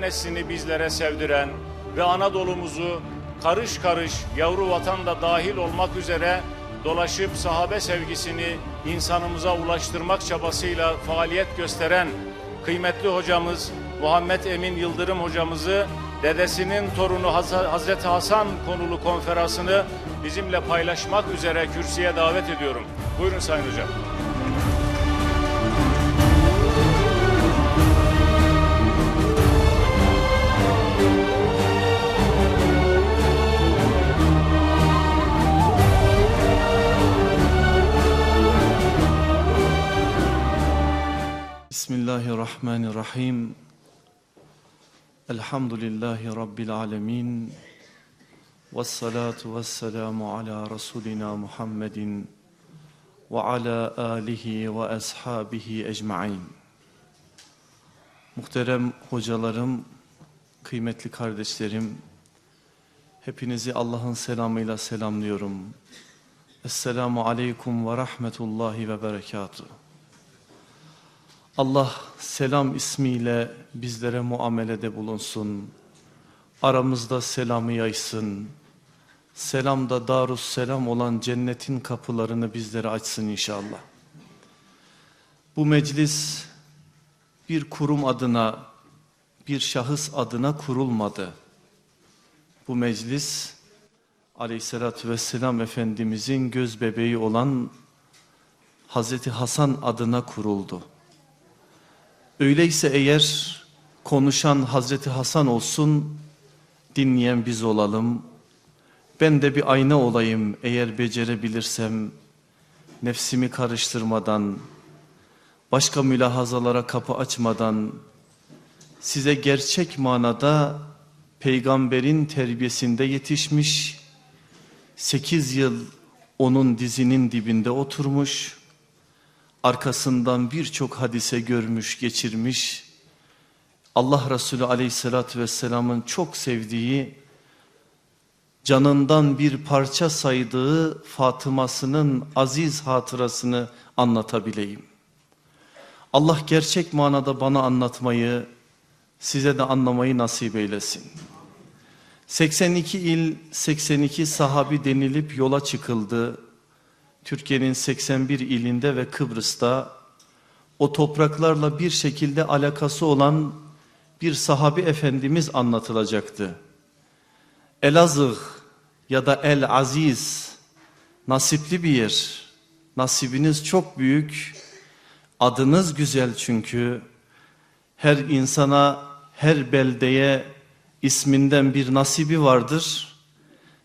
Neslini bizlere sevdiren ve Anadolu'muzu karış karış yavru vatan da dahil olmak üzere dolaşıp sahabe sevgisini insanımıza ulaştırmak çabasıyla faaliyet gösteren kıymetli hocamız Muhammed Emin Yıldırım hocamızı dedesinin torunu Haz- Hazreti Hasan konulu konferansını bizimle paylaşmak üzere kürsüye davet ediyorum. Buyurun Sayın Hocam. Bismillahirrahmanirrahim. Elhamdülillahi Rabbil alemin. Vessalatu vesselamu ala Resulina Muhammedin ve ala alihi ve ashabihi ecmain. Muhterem hocalarım, kıymetli kardeşlerim, hepinizi Allah'ın selamıyla selamlıyorum. Esselamu aleyküm ve rahmetullahi ve berekatuhu. Allah selam ismiyle bizlere muamelede bulunsun. Aramızda selamı yaysın. Selam da darus selam olan cennetin kapılarını bizlere açsın inşallah. Bu meclis bir kurum adına, bir şahıs adına kurulmadı. Bu meclis aleyhissalatü vesselam Efendimizin göz bebeği olan Hazreti Hasan adına kuruldu. Öyleyse eğer konuşan Hazreti Hasan olsun, dinleyen biz olalım. Ben de bir ayna olayım eğer becerebilirsem, nefsimi karıştırmadan, başka mülahazalara kapı açmadan, size gerçek manada peygamberin terbiyesinde yetişmiş, sekiz yıl onun dizinin dibinde oturmuş, arkasından birçok hadise görmüş, geçirmiş. Allah Resulü aleyhissalatü vesselamın çok sevdiği, canından bir parça saydığı Fatıma'sının aziz hatırasını anlatabileyim. Allah gerçek manada bana anlatmayı, size de anlamayı nasip eylesin. 82 il, 82 sahabi denilip yola çıkıldı. Türkiye'nin 81 ilinde ve Kıbrıs'ta o topraklarla bir şekilde alakası olan bir sahabi efendimiz anlatılacaktı. Elazığ ya da El Aziz nasipli bir yer. Nasibiniz çok büyük. Adınız güzel çünkü. Her insana, her beldeye isminden bir nasibi vardır.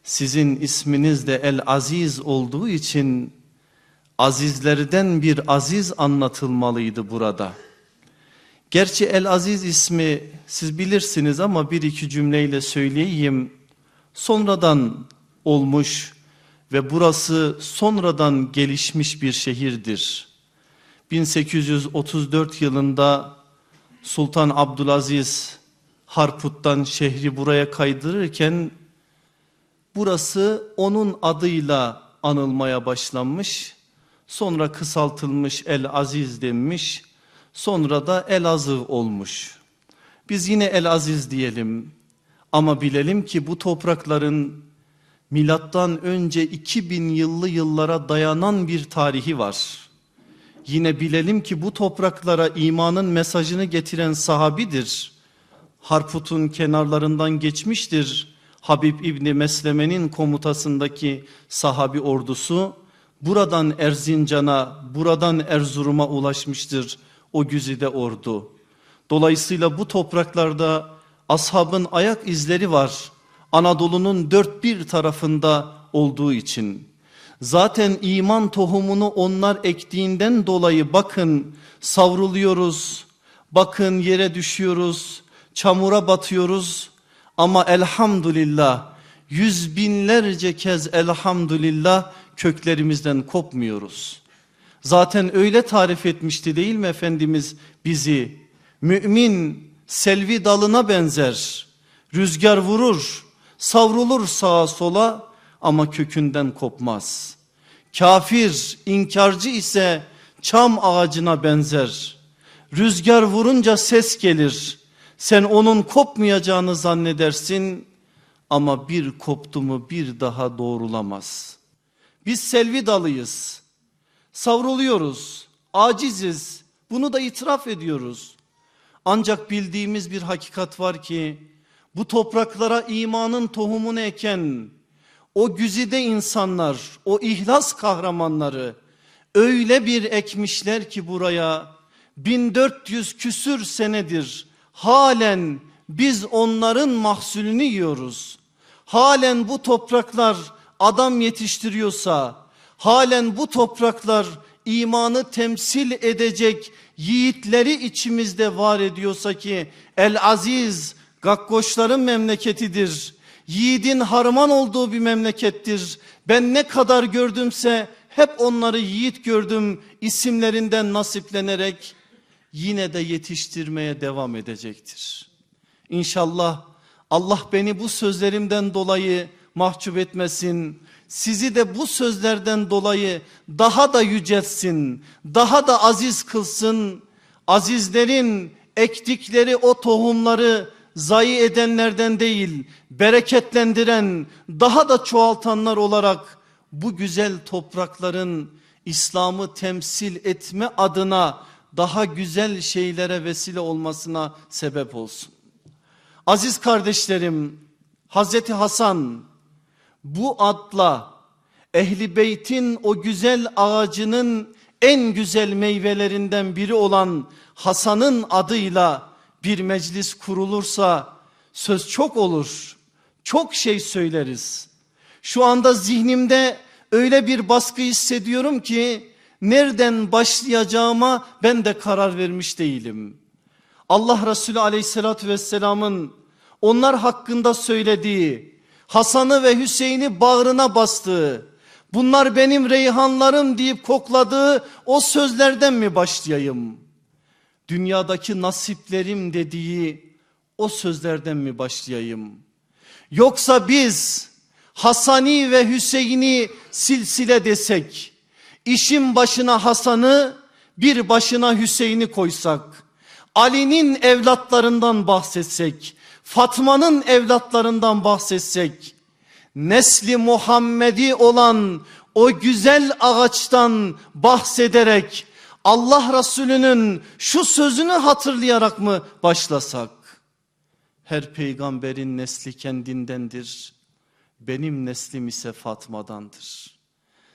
Sizin isminiz de El Aziz olduğu için azizlerden bir aziz anlatılmalıydı burada. Gerçi El Aziz ismi siz bilirsiniz ama bir iki cümleyle söyleyeyim. Sonradan olmuş ve burası sonradan gelişmiş bir şehirdir. 1834 yılında Sultan Abdülaziz Harput'tan şehri buraya kaydırırken burası onun adıyla anılmaya başlanmış. Sonra kısaltılmış El Aziz denmiş. Sonra da Elazığ olmuş. Biz yine El Aziz diyelim. Ama bilelim ki bu toprakların milattan önce 2000 yıllı yıllara dayanan bir tarihi var. Yine bilelim ki bu topraklara imanın mesajını getiren sahabidir. Harput'un kenarlarından geçmiştir. Habib İbni Mesleme'nin komutasındaki sahabi ordusu buradan Erzincan'a, buradan Erzurum'a ulaşmıştır o güzide ordu. Dolayısıyla bu topraklarda ashabın ayak izleri var. Anadolu'nun dört bir tarafında olduğu için. Zaten iman tohumunu onlar ektiğinden dolayı bakın savruluyoruz, bakın yere düşüyoruz, çamura batıyoruz. Ama elhamdülillah yüz binlerce kez elhamdülillah köklerimizden kopmuyoruz. Zaten öyle tarif etmişti değil mi Efendimiz bizi? Mümin selvi dalına benzer. Rüzgar vurur, savrulur sağa sola ama kökünden kopmaz. Kafir, inkarcı ise çam ağacına benzer. Rüzgar vurunca ses gelir. Sen onun kopmayacağını zannedersin ama bir koptu mu bir daha doğrulamaz. Biz selvi dalıyız. Savruluyoruz. Aciziz. Bunu da itiraf ediyoruz. Ancak bildiğimiz bir hakikat var ki bu topraklara imanın tohumunu eken o güzide insanlar, o ihlas kahramanları öyle bir ekmişler ki buraya 1400 küsür senedir halen biz onların mahsulünü yiyoruz. Halen bu topraklar adam yetiştiriyorsa, halen bu topraklar imanı temsil edecek yiğitleri içimizde var ediyorsa ki El Aziz Gakkoşların memleketidir. Yiğidin harman olduğu bir memlekettir. Ben ne kadar gördümse hep onları yiğit gördüm isimlerinden nasiplenerek yine de yetiştirmeye devam edecektir. İnşallah Allah beni bu sözlerimden dolayı mahcup etmesin. Sizi de bu sözlerden dolayı daha da yüceltsin, daha da aziz kılsın. Azizlerin ektikleri o tohumları zayi edenlerden değil, bereketlendiren, daha da çoğaltanlar olarak bu güzel toprakların İslam'ı temsil etme adına daha güzel şeylere vesile olmasına sebep olsun. Aziz kardeşlerim, Hazreti Hasan bu adla Ehli Beyt'in o güzel ağacının en güzel meyvelerinden biri olan Hasan'ın adıyla bir meclis kurulursa söz çok olur. Çok şey söyleriz. Şu anda zihnimde öyle bir baskı hissediyorum ki nereden başlayacağıma ben de karar vermiş değilim. Allah Resulü aleyhissalatü vesselamın onlar hakkında söylediği Hasan'ı ve Hüseyin'i bağrına bastığı bunlar benim reyhanlarım deyip kokladığı o sözlerden mi başlayayım? Dünyadaki nasiplerim dediği o sözlerden mi başlayayım? Yoksa biz Hasani ve Hüseyin'i silsile desek, işin başına Hasan'ı bir başına Hüseyin'i koysak, Ali'nin evlatlarından bahsetsek, Fatma'nın evlatlarından bahsetsek, nesli Muhammedi olan o güzel ağaçtan bahsederek Allah Resulü'nün şu sözünü hatırlayarak mı başlasak? Her peygamberin nesli kendindendir. Benim neslim ise Fatma'dandır.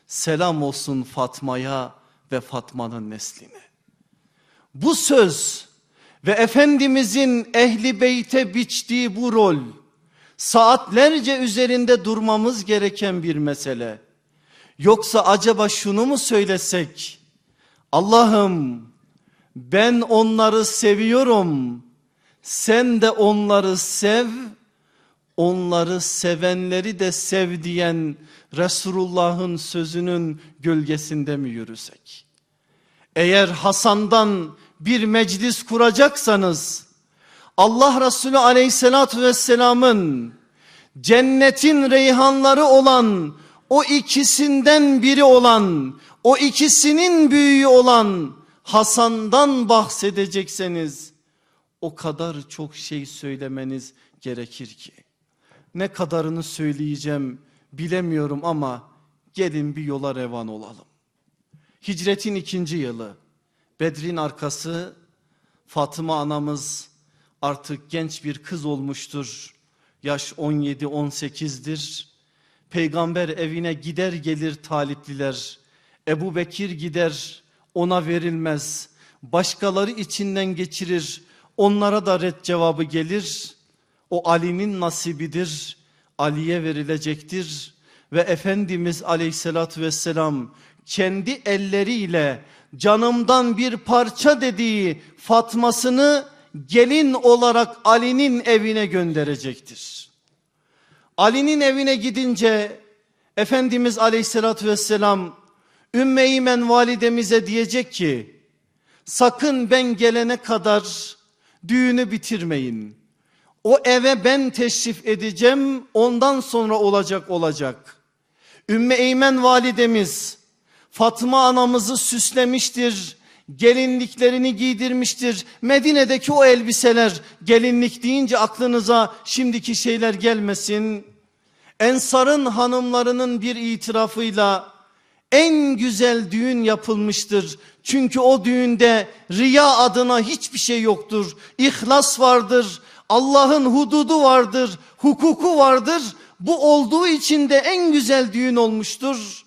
Selam olsun Fatma'ya ve Fatma'nın nesline. Bu söz ve Efendimizin ehli beyte biçtiği bu rol saatlerce üzerinde durmamız gereken bir mesele. Yoksa acaba şunu mu söylesek? Allah'ım ben onları seviyorum. Sen de onları sev. Onları sevenleri de sev diyen Resulullah'ın sözünün gölgesinde mi yürüsek? Eğer Hasan'dan bir meclis kuracaksanız Allah Resulü aleyhissalatü vesselamın cennetin reyhanları olan o ikisinden biri olan o ikisinin büyüğü olan Hasan'dan bahsedecekseniz o kadar çok şey söylemeniz gerekir ki. Ne kadarını söyleyeceğim bilemiyorum ama gelin bir yola revan olalım. Hicretin ikinci yılı Bedrin arkası Fatıma anamız artık genç bir kız olmuştur. Yaş 17-18'dir. Peygamber evine gider gelir talipliler. Ebu Bekir gider ona verilmez. Başkaları içinden geçirir. Onlara da red cevabı gelir. O Ali'nin nasibidir. Ali'ye verilecektir. Ve Efendimiz aleyhissalatü vesselam kendi elleriyle canımdan bir parça dediği Fatmasını gelin olarak Ali'nin evine gönderecektir. Ali'nin evine gidince Efendimiz aleyhissalatü vesselam Ümmü Eymen validemize diyecek ki sakın ben gelene kadar düğünü bitirmeyin. O eve ben teşrif edeceğim ondan sonra olacak olacak. Ümmü Eymen validemiz Fatma anamızı süslemiştir. Gelinliklerini giydirmiştir. Medine'deki o elbiseler gelinlik deyince aklınıza şimdiki şeyler gelmesin. Ensar'ın hanımlarının bir itirafıyla en güzel düğün yapılmıştır. Çünkü o düğünde riya adına hiçbir şey yoktur. İhlas vardır. Allah'ın hududu vardır. Hukuku vardır. Bu olduğu için de en güzel düğün olmuştur.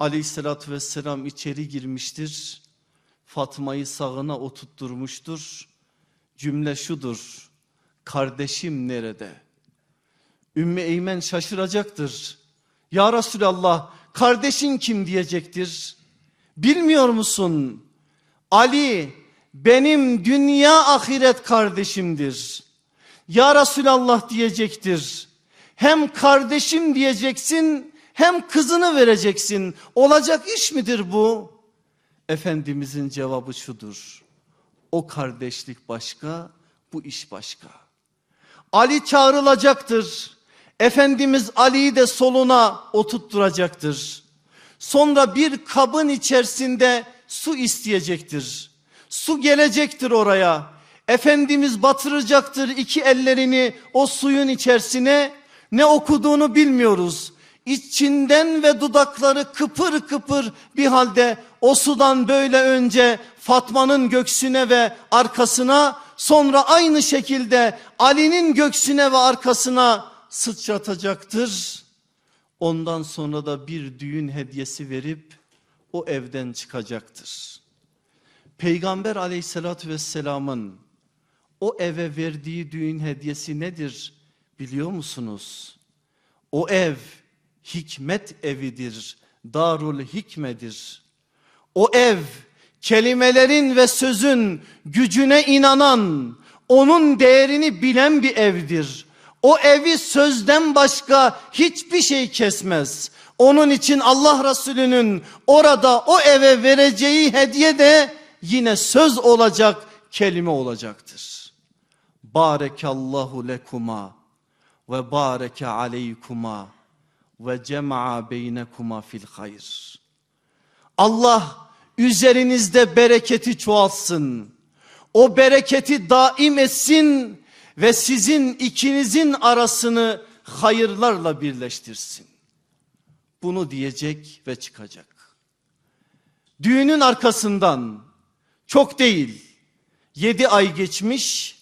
Aleyhissalatü vesselam içeri girmiştir. Fatma'yı sağına oturtturmuştur. Cümle şudur. Kardeşim nerede? Ümmü Eymen şaşıracaktır. Ya Resulallah kardeşin kim diyecektir. Bilmiyor musun? Ali benim dünya ahiret kardeşimdir. Ya Resulallah diyecektir. Hem kardeşim diyeceksin hem kızını vereceksin. Olacak iş midir bu? Efendimizin cevabı şudur. O kardeşlik başka, bu iş başka. Ali çağrılacaktır. Efendimiz Ali'yi de soluna oturtturacaktır. Sonra bir kabın içerisinde su isteyecektir. Su gelecektir oraya. Efendimiz batıracaktır iki ellerini o suyun içerisine. Ne okuduğunu bilmiyoruz. İçinden ve dudakları kıpır kıpır bir halde o sudan böyle önce Fatma'nın göksüne ve arkasına sonra aynı şekilde Ali'nin göksüne ve arkasına sıçratacaktır. Ondan sonra da bir düğün hediyesi verip o evden çıkacaktır. Peygamber aleyhissalatü vesselamın o eve verdiği düğün hediyesi nedir biliyor musunuz? O ev hikmet evidir, darul hikmedir. O ev kelimelerin ve sözün gücüne inanan, onun değerini bilen bir evdir. O evi sözden başka hiçbir şey kesmez. Onun için Allah Resulü'nün orada o eve vereceği hediye de yine söz olacak, kelime olacaktır. Barekallahu lekuma ve bareke aleykuma ve cema'a beynekuma fil hayr. Allah üzerinizde bereketi çoğalsın. O bereketi daim etsin ve sizin ikinizin arasını hayırlarla birleştirsin. Bunu diyecek ve çıkacak. Düğünün arkasından çok değil yedi ay geçmiş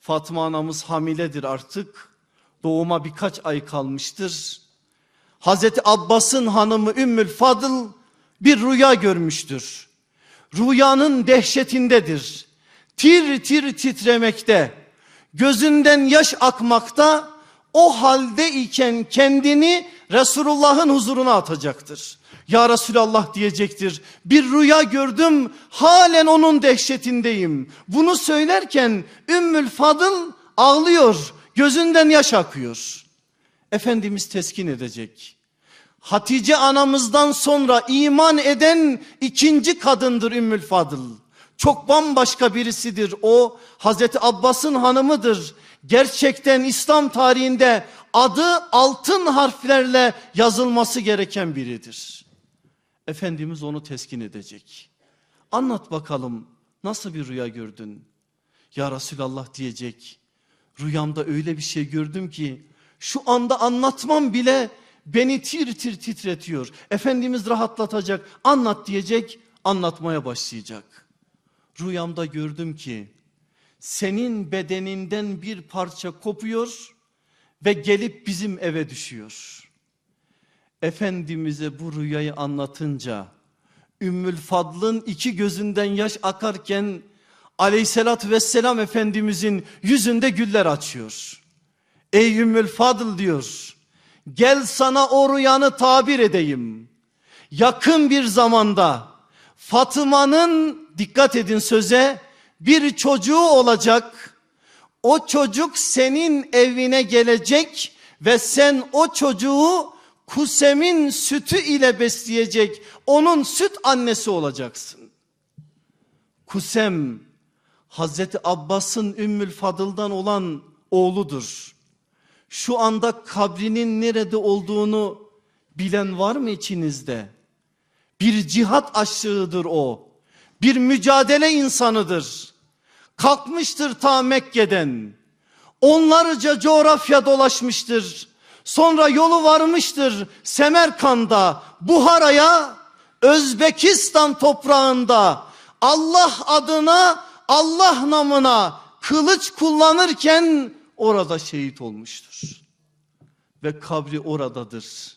Fatma anamız hamiledir artık doğuma birkaç ay kalmıştır. Hazreti Abbas'ın hanımı Ümmül Fadıl bir rüya görmüştür. Rüyanın dehşetindedir. Tir tir titremekte, gözünden yaş akmakta, o halde iken kendini Resulullah'ın huzuruna atacaktır. Ya Resulallah diyecektir. Bir rüya gördüm halen onun dehşetindeyim. Bunu söylerken Ümmül Fadıl ağlıyor. Gözünden yaş akıyor. Efendimiz teskin edecek. Hatice anamızdan sonra iman eden ikinci kadındır Ümmül Fadıl. Çok bambaşka birisidir o. Hazreti Abbas'ın hanımıdır. Gerçekten İslam tarihinde adı altın harflerle yazılması gereken biridir. Efendimiz onu teskin edecek. Anlat bakalım nasıl bir rüya gördün? Ya Resulallah diyecek. Rüyamda öyle bir şey gördüm ki şu anda anlatmam bile beni tir tir titretiyor. Efendimiz rahatlatacak anlat diyecek anlatmaya başlayacak. Rüyamda gördüm ki senin bedeninden bir parça kopuyor ve gelip bizim eve düşüyor. Efendimiz'e bu rüyayı anlatınca Ümmül Fadl'ın iki gözünden yaş akarken aleyhissalatü vesselam Efendimizin yüzünde güller açıyor. Ey Ümmül Fadıl diyor gel sana o rüyanı tabir edeyim. Yakın bir zamanda Fatıma'nın dikkat edin söze bir çocuğu olacak. O çocuk senin evine gelecek ve sen o çocuğu Kusem'in sütü ile besleyecek. Onun süt annesi olacaksın. Kusem Hazreti Abbas'ın Ümmül Fadıl'dan olan oğludur. Şu anda kabrinin nerede olduğunu bilen var mı içinizde? Bir cihat aşığıdır o. Bir mücadele insanıdır. Kalkmıştır ta Mekke'den. Onlarca coğrafya dolaşmıştır. Sonra yolu varmıştır Semerkand'a, Buhara'ya, Özbekistan toprağında Allah adına, Allah namına kılıç kullanırken orada şehit olmuştur. Ve kabri oradadır.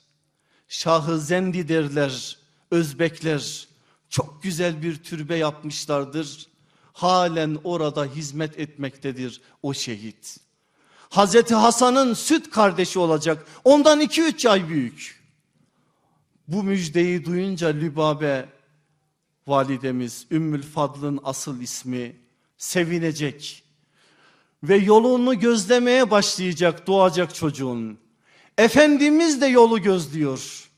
Şahı Zendi derler Özbekler. Çok güzel bir türbe yapmışlardır. Halen orada hizmet etmektedir o şehit. Hazreti Hasan'ın süt kardeşi olacak. Ondan iki üç ay büyük. Bu müjdeyi duyunca Lübabe validemiz Ümmül Fadl'ın asıl ismi sevinecek. Ve yolunu gözlemeye başlayacak doğacak çocuğun. Efendimiz de yolu gözlüyor.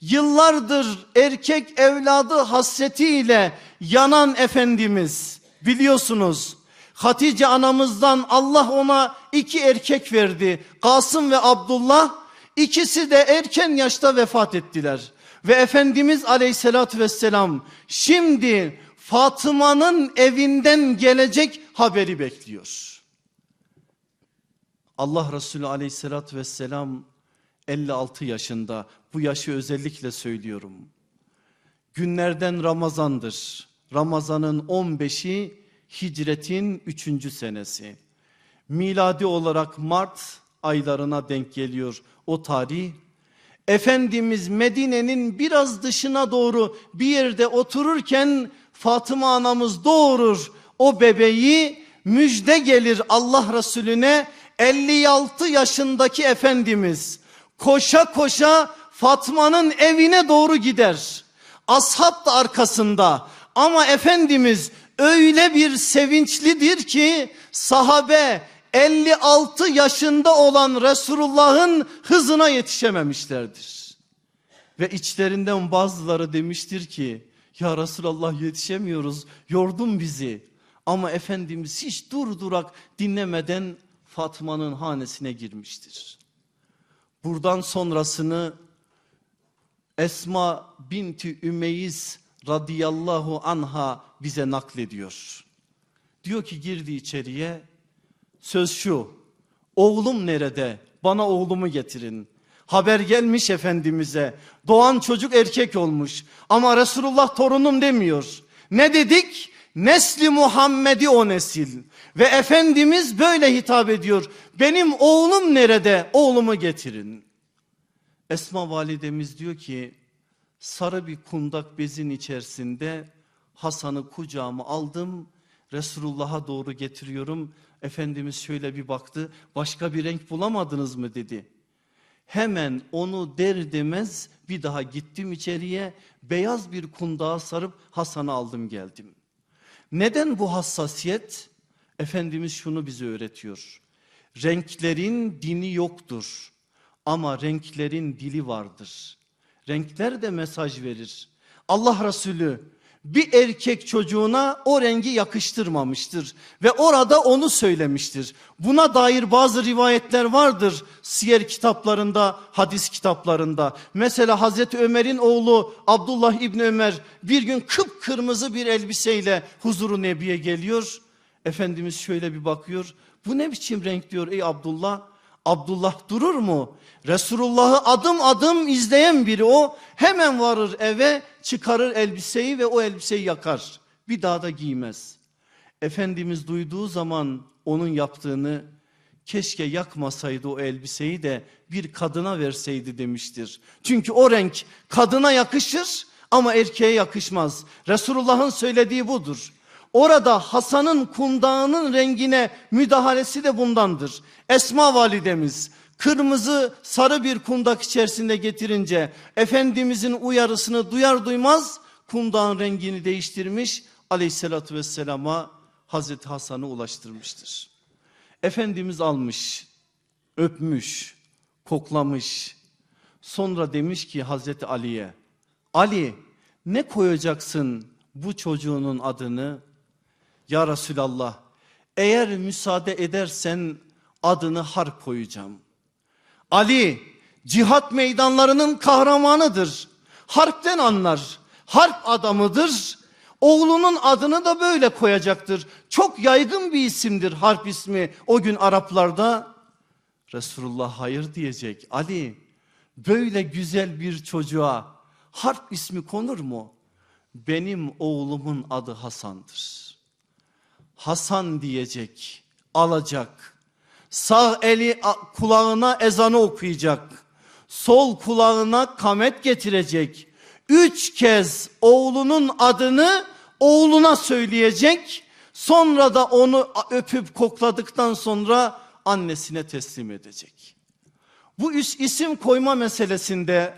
Yıllardır erkek evladı hasretiyle yanan Efendimiz biliyorsunuz. Hatice anamızdan Allah ona iki erkek verdi. Kasım ve Abdullah. İkisi de erken yaşta vefat ettiler. Ve Efendimiz aleyhissalatü vesselam şimdi Fatıma'nın evinden gelecek haberi bekliyor. Allah Resulü aleyhissalatü vesselam 56 yaşında bu yaşı özellikle söylüyorum. Günlerden Ramazan'dır. Ramazan'ın 15'i hicretin 3. senesi. Miladi olarak Mart aylarına denk geliyor o tarih. Efendimiz Medine'nin biraz dışına doğru bir yerde otururken Fatıma anamız doğurur o bebeği müjde gelir Allah Resulüne 56 yaşındaki Efendimiz koşa koşa Fatma'nın evine doğru gider. Ashab da arkasında ama Efendimiz öyle bir sevinçlidir ki sahabe 56 yaşında olan Resulullah'ın hızına yetişememişlerdir. Ve içlerinden bazıları demiştir ki ya Resulallah yetişemiyoruz yordun bizi. Ama Efendimiz hiç durdurak dinlemeden Fatma'nın hanesine girmiştir. Buradan sonrasını Esma binti Ümeyyiz radıyallahu anha bize naklediyor. Diyor ki girdi içeriye söz şu oğlum nerede bana oğlumu getirin. Haber gelmiş Efendimiz'e doğan çocuk erkek olmuş ama Resulullah torunum demiyor. Ne dedik? Nesli Muhammed'i o nesil ve Efendimiz böyle hitap ediyor. Benim oğlum nerede oğlumu getirin. Esma validemiz diyor ki sarı bir kundak bezin içerisinde Hasan'ı kucağıma aldım. Resulullah'a doğru getiriyorum. Efendimiz şöyle bir baktı. Başka bir renk bulamadınız mı dedi. Hemen onu der demez bir daha gittim içeriye. Beyaz bir kundağa sarıp Hasan'ı aldım geldim. Neden bu hassasiyet? Efendimiz şunu bize öğretiyor. Renklerin dini yoktur ama renklerin dili vardır. Renkler de mesaj verir. Allah Resulü bir erkek çocuğuna o rengi yakıştırmamıştır ve orada onu söylemiştir. Buna dair bazı rivayetler vardır siyer kitaplarında, hadis kitaplarında. Mesela Hazreti Ömer'in oğlu Abdullah İbni Ömer bir gün kıpkırmızı bir elbiseyle huzuru Nebi'ye geliyor. Efendimiz şöyle bir bakıyor. Bu ne biçim renk diyor ey Abdullah? Abdullah durur mu? Resulullah'ı adım adım izleyen biri o. Hemen varır eve çıkarır elbiseyi ve o elbiseyi yakar. Bir daha da giymez. Efendimiz duyduğu zaman onun yaptığını keşke yakmasaydı o elbiseyi de bir kadına verseydi demiştir. Çünkü o renk kadına yakışır ama erkeğe yakışmaz. Resulullah'ın söylediği budur. Orada Hasan'ın kundağının rengine müdahalesi de bundandır. Esma validemiz kırmızı sarı bir kundak içerisinde getirince Efendimizin uyarısını duyar duymaz kundağın rengini değiştirmiş aleyhissalatü vesselama Hazreti Hasan'ı ulaştırmıştır. Efendimiz almış, öpmüş, koklamış. Sonra demiş ki Hazreti Ali'ye, Ali ne koyacaksın bu çocuğunun adını? Ya Resulallah eğer müsaade edersen adını harp koyacağım. Ali cihat meydanlarının kahramanıdır. Harpten anlar. harp adamıdır. Oğlunun adını da böyle koyacaktır. Çok yaygın bir isimdir harp ismi o gün Araplarda. Resulullah hayır diyecek. Ali böyle güzel bir çocuğa harp ismi konur mu? Benim oğlumun adı Hasan'dır. Hasan diyecek, alacak. Sağ eli kulağına ezanı okuyacak. Sol kulağına kamet getirecek. Üç kez oğlunun adını oğluna söyleyecek. Sonra da onu öpüp kokladıktan sonra annesine teslim edecek. Bu isim koyma meselesinde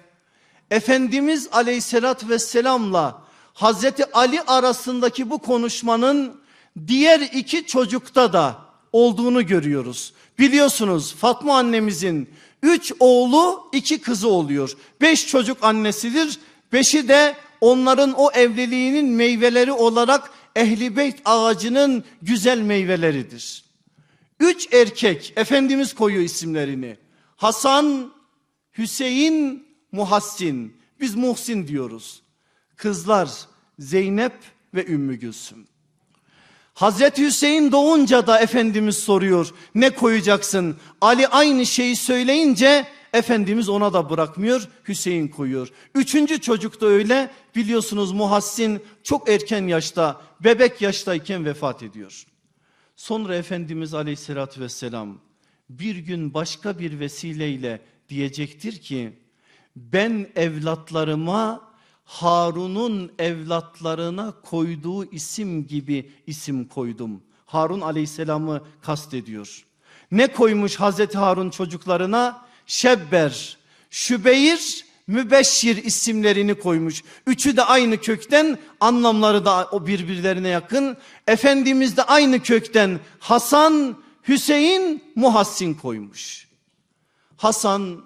Efendimiz aleyhissalat vesselamla Hazreti Ali arasındaki bu konuşmanın diğer iki çocukta da olduğunu görüyoruz. Biliyorsunuz Fatma annemizin üç oğlu iki kızı oluyor. Beş çocuk annesidir. Beşi de onların o evliliğinin meyveleri olarak ehli beyt ağacının güzel meyveleridir. Üç erkek Efendimiz koyuyor isimlerini. Hasan, Hüseyin, Muhassin. Biz Muhsin diyoruz. Kızlar Zeynep ve Ümmü Gülsüm. Hazreti Hüseyin doğunca da Efendimiz soruyor ne koyacaksın? Ali aynı şeyi söyleyince Efendimiz ona da bırakmıyor Hüseyin koyuyor. Üçüncü çocuk da öyle biliyorsunuz Muhassin çok erken yaşta bebek yaştayken vefat ediyor. Sonra Efendimiz aleyhissalatü vesselam bir gün başka bir vesileyle diyecektir ki ben evlatlarıma Harun'un evlatlarına koyduğu isim gibi isim koydum. Harun aleyhisselamı kastediyor. Ne koymuş Hazreti Harun çocuklarına? Şebber, Şübeyir, Mübeşşir isimlerini koymuş. Üçü de aynı kökten anlamları da o birbirlerine yakın. Efendimiz de aynı kökten Hasan, Hüseyin, Muhassin koymuş. Hasan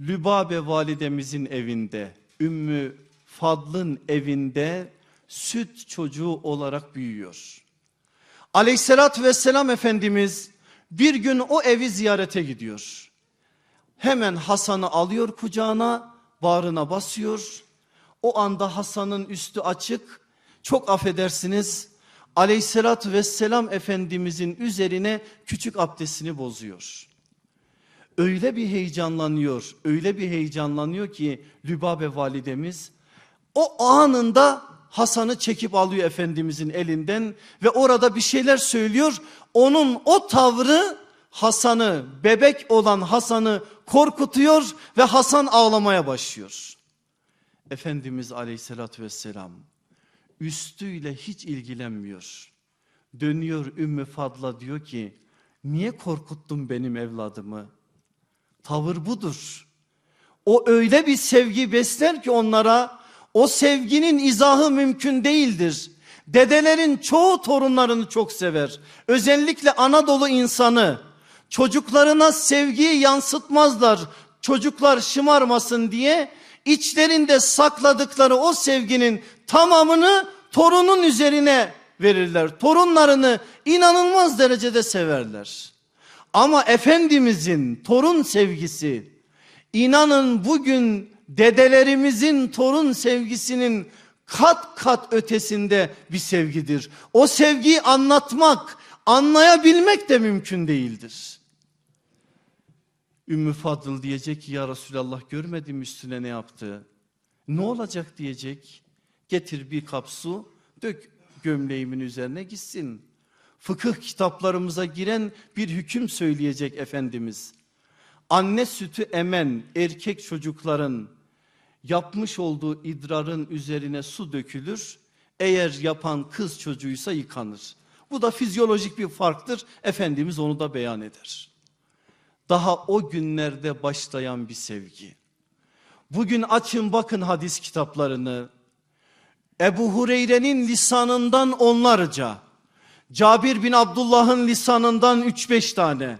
Lübabe validemizin evinde Ümmü Fadl'ın evinde süt çocuğu olarak büyüyor. Aleyhissalatü vesselam Efendimiz bir gün o evi ziyarete gidiyor. Hemen Hasan'ı alıyor kucağına bağrına basıyor. O anda Hasan'ın üstü açık çok affedersiniz aleyhissalatü vesselam Efendimizin üzerine küçük abdestini bozuyor öyle bir heyecanlanıyor, öyle bir heyecanlanıyor ki Lübabe validemiz o anında Hasan'ı çekip alıyor Efendimizin elinden ve orada bir şeyler söylüyor. Onun o tavrı Hasan'ı bebek olan Hasan'ı korkutuyor ve Hasan ağlamaya başlıyor. Efendimiz aleyhissalatü vesselam üstüyle hiç ilgilenmiyor. Dönüyor Ümmü Fadla diyor ki niye korkuttun benim evladımı? Tavır budur. O öyle bir sevgi besler ki onlara o sevginin izahı mümkün değildir. Dedelerin çoğu torunlarını çok sever. Özellikle Anadolu insanı çocuklarına sevgiyi yansıtmazlar. Çocuklar şımarmasın diye içlerinde sakladıkları o sevginin tamamını torunun üzerine verirler. Torunlarını inanılmaz derecede severler. Ama Efendimizin torun sevgisi inanın bugün dedelerimizin torun sevgisinin kat kat ötesinde bir sevgidir. O sevgiyi anlatmak, anlayabilmek de mümkün değildir. Ümmü Fadıl diyecek ki ya Resulallah görmedim üstüne ne yaptı. Ne olacak diyecek. Getir bir kap su dök gömleğimin üzerine gitsin fıkıh kitaplarımıza giren bir hüküm söyleyecek Efendimiz. Anne sütü emen erkek çocukların yapmış olduğu idrarın üzerine su dökülür. Eğer yapan kız çocuğuysa yıkanır. Bu da fizyolojik bir farktır. Efendimiz onu da beyan eder. Daha o günlerde başlayan bir sevgi. Bugün açın bakın hadis kitaplarını. Ebu Hureyre'nin lisanından onlarca Cabir bin Abdullah'ın lisanından 3-5 tane.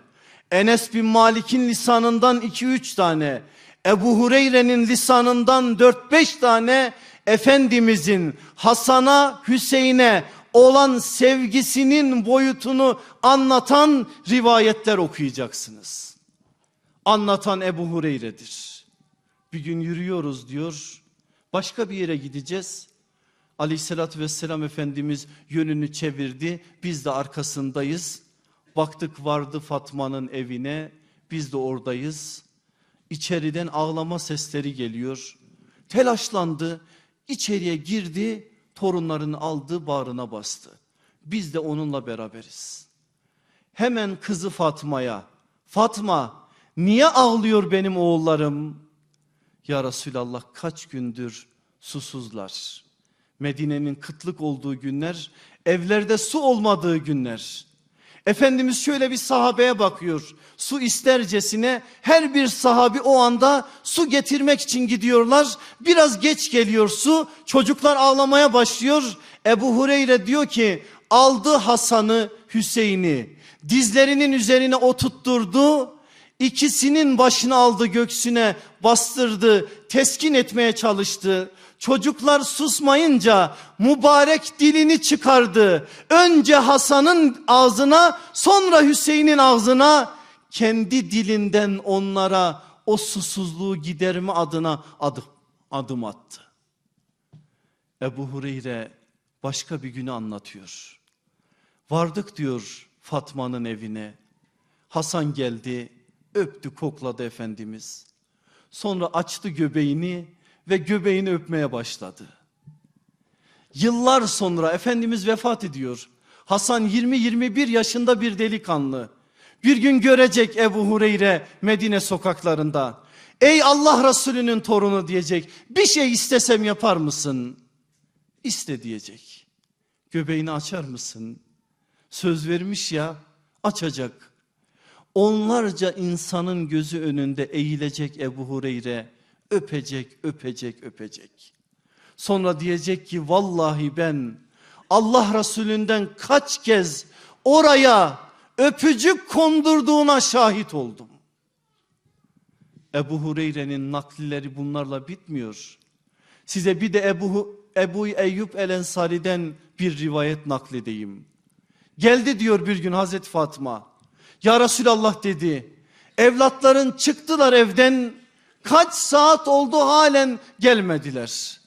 Enes bin Malik'in lisanından 2-3 tane. Ebu Hureyre'nin lisanından 4-5 tane Efendimizin Hasan'a Hüseyin'e olan sevgisinin boyutunu anlatan rivayetler okuyacaksınız. Anlatan Ebu Hureyre'dir. Bir gün yürüyoruz diyor. Başka bir yere gideceğiz. Aleyhissalatü vesselam Efendimiz yönünü çevirdi. Biz de arkasındayız. Baktık vardı Fatma'nın evine. Biz de oradayız. İçeriden ağlama sesleri geliyor. Telaşlandı. İçeriye girdi. Torunlarını aldı bağrına bastı. Biz de onunla beraberiz. Hemen kızı Fatma'ya Fatma niye ağlıyor benim oğullarım? Ya Resulallah kaç gündür susuzlar. Medine'nin kıtlık olduğu günler, evlerde su olmadığı günler. Efendimiz şöyle bir sahabeye bakıyor. Su istercesine her bir sahabi o anda su getirmek için gidiyorlar. Biraz geç geliyor su. Çocuklar ağlamaya başlıyor. Ebu Hureyre diyor ki aldı Hasan'ı Hüseyin'i dizlerinin üzerine oturtturdu. İkisinin başını aldı göksüne bastırdı teskin etmeye çalıştı. Çocuklar susmayınca mübarek dilini çıkardı. Önce Hasan'ın ağzına sonra Hüseyin'in ağzına kendi dilinden onlara o susuzluğu giderme adına adım, adım attı. Ebu Hureyre başka bir günü anlatıyor. Vardık diyor Fatma'nın evine. Hasan geldi öptü kokladı Efendimiz. Sonra açtı göbeğini ve göbeğini öpmeye başladı. Yıllar sonra Efendimiz vefat ediyor. Hasan 20-21 yaşında bir delikanlı. Bir gün görecek Ebu Hureyre Medine sokaklarında. Ey Allah Resulü'nün torunu diyecek. Bir şey istesem yapar mısın? İste diyecek. Göbeğini açar mısın? Söz vermiş ya açacak. Onlarca insanın gözü önünde eğilecek Ebu Hureyre öpecek, öpecek, öpecek. Sonra diyecek ki vallahi ben Allah Resulünden kaç kez oraya öpücük kondurduğuna şahit oldum. Ebu Hureyre'nin naklileri bunlarla bitmiyor. Size bir de Ebu, Ebu Eyyub El Ensari'den bir rivayet nakledeyim. Geldi diyor bir gün Hazreti Fatma. Ya Resulallah dedi. Evlatların çıktılar evden kaç saat oldu halen gelmediler.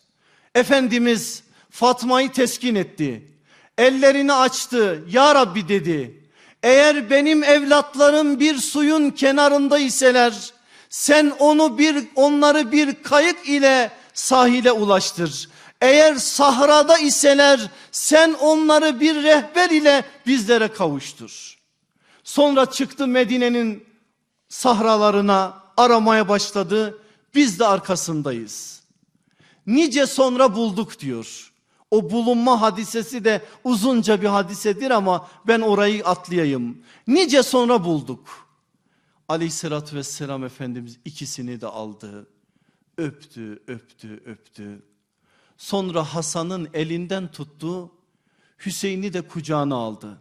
Efendimiz Fatma'yı teskin etti. Ellerini açtı. Ya Rabbi dedi. Eğer benim evlatlarım bir suyun kenarında iseler sen onu bir onları bir kayık ile sahile ulaştır. Eğer sahrada iseler sen onları bir rehber ile bizlere kavuştur. Sonra çıktı Medine'nin sahralarına aramaya başladı. Biz de arkasındayız. Nice sonra bulduk diyor. O bulunma hadisesi de uzunca bir hadisedir ama ben orayı atlayayım. Nice sonra bulduk. Aleyhissalatü vesselam Efendimiz ikisini de aldı. Öptü, öptü, öptü. Sonra Hasan'ın elinden tuttu. Hüseyin'i de kucağına aldı.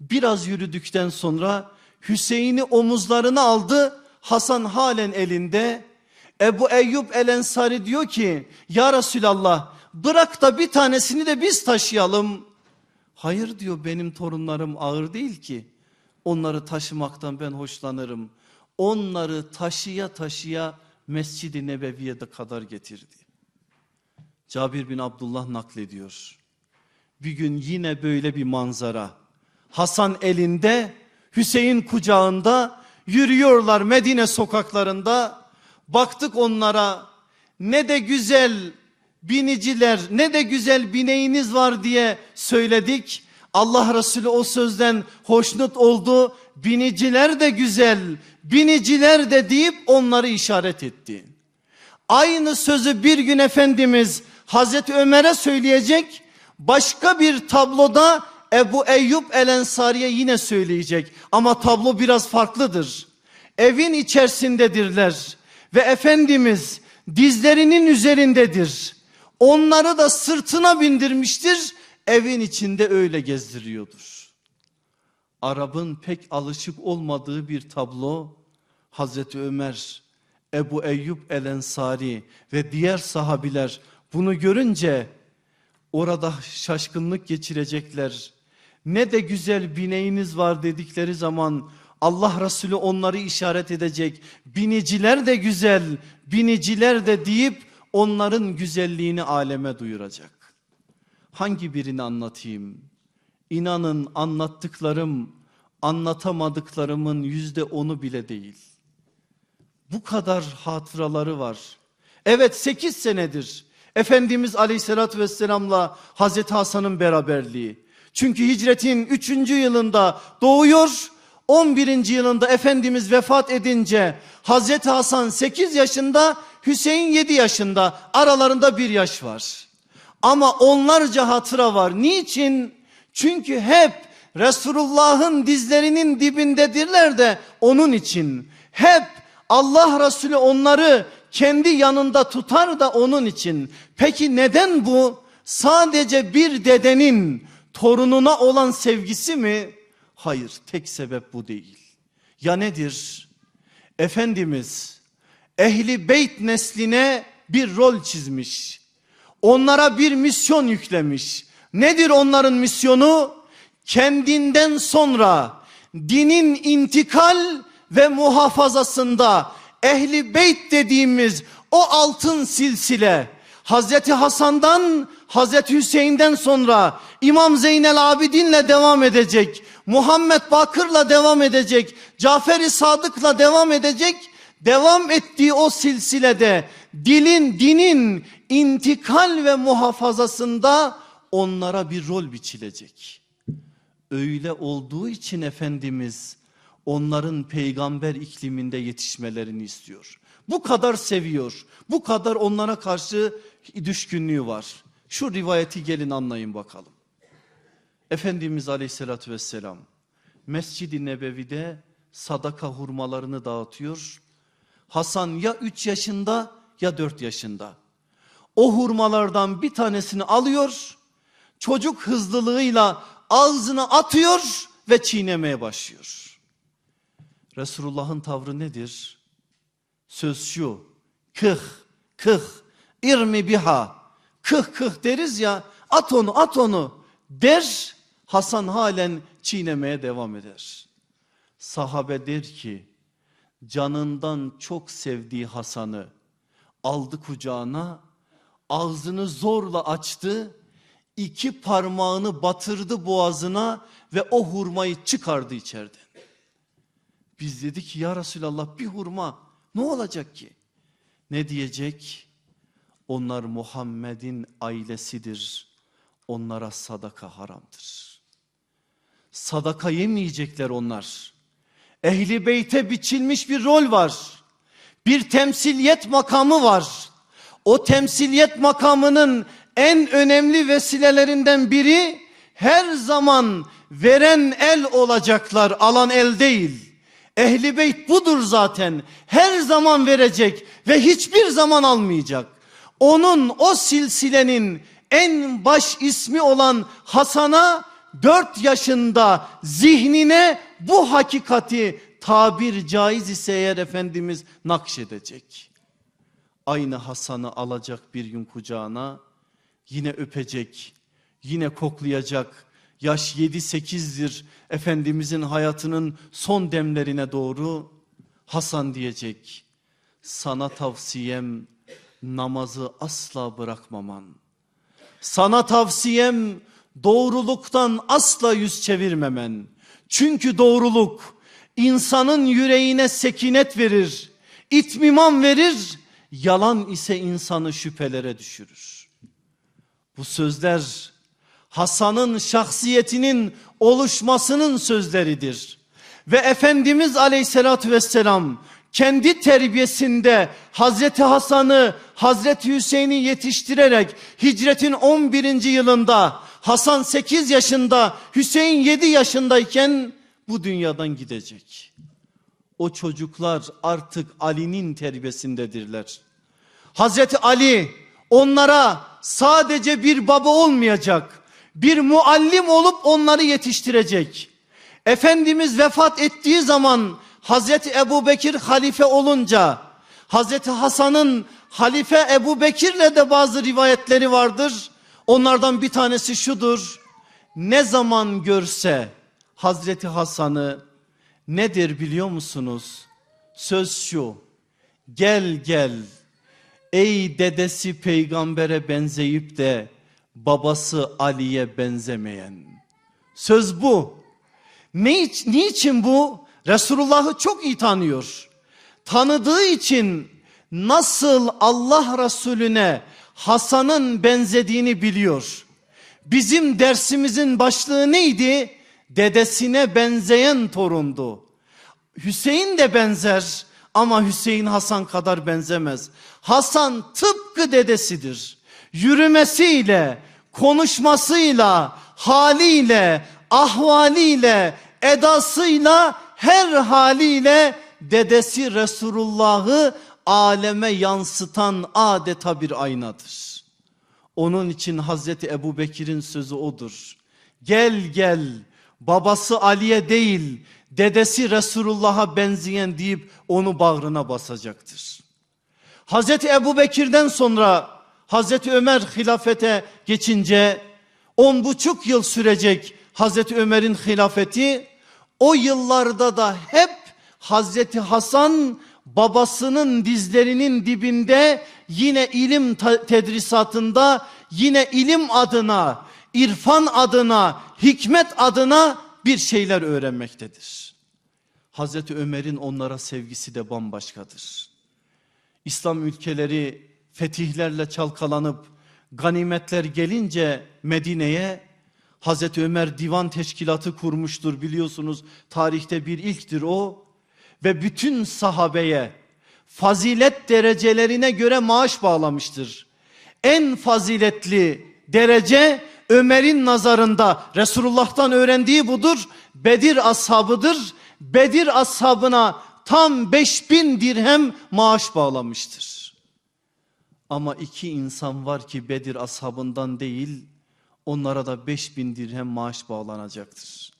Biraz yürüdükten sonra Hüseyin'i omuzlarına aldı. Hasan halen elinde. Ebu Eyyub El Ensari diyor ki ya Resulallah bırak da bir tanesini de biz taşıyalım. Hayır diyor benim torunlarım ağır değil ki. Onları taşımaktan ben hoşlanırım. Onları taşıya taşıya Mescid-i Nebevi'ye de kadar getirdi. Cabir bin Abdullah naklediyor. Bir gün yine böyle bir manzara. Hasan elinde, Hüseyin kucağında yürüyorlar Medine sokaklarında. Baktık onlara ne de güzel biniciler ne de güzel bineğiniz var diye söyledik. Allah Resulü o sözden hoşnut oldu. Biniciler de güzel, biniciler de deyip onları işaret etti. Aynı sözü bir gün Efendimiz Hazreti Ömer'e söyleyecek. Başka bir tabloda Ebu Eyyub El Ensari'ye yine söyleyecek. Ama tablo biraz farklıdır. Evin içerisindedirler ve Efendimiz dizlerinin üzerindedir. Onları da sırtına bindirmiştir. Evin içinde öyle gezdiriyordur. Arap'ın pek alışık olmadığı bir tablo Hazreti Ömer, Ebu Eyyub El Ensari ve diğer sahabiler bunu görünce orada şaşkınlık geçirecekler. Ne de güzel bineğiniz var dedikleri zaman Allah Resulü onları işaret edecek. Biniciler de güzel, biniciler de deyip onların güzelliğini aleme duyuracak. Hangi birini anlatayım? İnanın anlattıklarım anlatamadıklarımın yüzde onu bile değil. Bu kadar hatıraları var. Evet 8 senedir Efendimiz aleyhissalatü vesselamla Hazreti Hasan'ın beraberliği. Çünkü hicretin 3. yılında doğuyor. 11. yılında Efendimiz vefat edince Hazreti Hasan 8 yaşında Hüseyin 7 yaşında aralarında bir yaş var. Ama onlarca hatıra var. Niçin? Çünkü hep Resulullah'ın dizlerinin dibindedirler de onun için. Hep Allah Resulü onları kendi yanında tutar da onun için. Peki neden bu? Sadece bir dedenin torununa olan sevgisi mi? Hayır tek sebep bu değil. Ya nedir? Efendimiz ehli beyt nesline bir rol çizmiş. Onlara bir misyon yüklemiş. Nedir onların misyonu? Kendinden sonra dinin intikal ve muhafazasında ehli beyt dediğimiz o altın silsile Hazreti Hasan'dan Hazreti Hüseyin'den sonra İmam Zeynel Abidin'le devam edecek. Muhammed Bakır'la devam edecek. Cafer-i Sadık'la devam edecek. Devam ettiği o silsilede dilin, dinin intikal ve muhafazasında onlara bir rol biçilecek. Öyle olduğu için Efendimiz onların peygamber ikliminde yetişmelerini istiyor. Bu kadar seviyor. Bu kadar onlara karşı düşkünlüğü var. Şu rivayeti gelin anlayın bakalım. Efendimiz aleyhissalatü vesselam Mescid-i Nebevi'de sadaka hurmalarını dağıtıyor. Hasan ya 3 yaşında ya 4 yaşında. O hurmalardan bir tanesini alıyor. Çocuk hızlılığıyla ağzına atıyor ve çiğnemeye başlıyor. Resulullah'ın tavrı nedir? Söz şu. Kıh, kıh, irmi biha. Kıh kıh deriz ya at onu at onu der. Hasan halen çiğnemeye devam eder. Sahabe der ki canından çok sevdiği Hasan'ı aldı kucağına ağzını zorla açtı iki parmağını batırdı boğazına ve o hurmayı çıkardı içeriden. Biz dedik ki ya Resulallah bir hurma ne olacak ki? Ne diyecek? Onlar Muhammed'in ailesidir. Onlara sadaka haramdır. Sadaka yemeyecekler onlar. Ehli beyte biçilmiş bir rol var. Bir temsiliyet makamı var. O temsiliyet makamının en önemli vesilelerinden biri her zaman veren el olacaklar, alan el değil. Ehli beyt budur zaten. Her zaman verecek ve hiçbir zaman almayacak. Onun o silsilenin en baş ismi olan Hasan'a 4 yaşında zihnine bu hakikati tabir caiz ise eğer Efendimiz nakşedecek. Aynı Hasan'ı alacak bir gün kucağına yine öpecek, yine koklayacak. Yaş 7-8'dir Efendimizin hayatının son demlerine doğru Hasan diyecek. Sana tavsiyem namazı asla bırakmaman. Sana tavsiyem doğruluktan asla yüz çevirmemen. Çünkü doğruluk insanın yüreğine sekinet verir, itmiman verir, yalan ise insanı şüphelere düşürür. Bu sözler Hasan'ın şahsiyetinin oluşmasının sözleridir. Ve Efendimiz aleyhissalatü vesselam kendi terbiyesinde Hazreti Hasan'ı Hazreti Hüseyin'i yetiştirerek hicretin 11. yılında Hasan 8 yaşında Hüseyin 7 yaşındayken bu dünyadan gidecek. O çocuklar artık Ali'nin terbiyesindedirler. Hazreti Ali onlara sadece bir baba olmayacak bir muallim olup onları yetiştirecek. Efendimiz vefat ettiği zaman Hazreti Ebu Bekir halife olunca Hazreti Hasan'ın halife Ebu Bekir'le de bazı rivayetleri vardır. Onlardan bir tanesi şudur. Ne zaman görse Hazreti Hasan'ı nedir biliyor musunuz? Söz şu. Gel gel ey dedesi peygambere benzeyip de babası Ali'ye benzemeyen. Söz bu. Ne, niçin bu? Resulullah'ı çok iyi tanıyor. Tanıdığı için nasıl Allah Resulüne Hasan'ın benzediğini biliyor. Bizim dersimizin başlığı neydi? Dedesine benzeyen torundu. Hüseyin de benzer ama Hüseyin Hasan kadar benzemez. Hasan tıpkı dedesidir. Yürümesiyle, konuşmasıyla, haliyle, ahvaliyle, edasıyla, her haliyle dedesi Resulullah'ı aleme yansıtan adeta bir aynadır. Onun için Hazreti Ebu Bekir'in sözü odur. Gel gel babası Ali'ye değil dedesi Resulullah'a benzeyen deyip onu bağrına basacaktır. Hazreti Ebu Bekir'den sonra Hazreti Ömer hilafete geçince on buçuk yıl sürecek Hazreti Ömer'in hilafeti o yıllarda da hep Hazreti Hasan babasının dizlerinin dibinde yine ilim tedrisatında yine ilim adına, irfan adına, hikmet adına bir şeyler öğrenmektedir. Hazreti Ömer'in onlara sevgisi de bambaşkadır. İslam ülkeleri fetihlerle çalkalanıp ganimetler gelince Medine'ye Hazreti Ömer divan teşkilatı kurmuştur biliyorsunuz. Tarihte bir ilktir o ve bütün sahabeye fazilet derecelerine göre maaş bağlamıştır. En faziletli derece Ömer'in nazarında Resulullah'tan öğrendiği budur. Bedir ashabıdır. Bedir ashabına tam 5000 dirhem maaş bağlamıştır. Ama iki insan var ki Bedir ashabından değil onlara da 5000 dirhem maaş bağlanacaktır.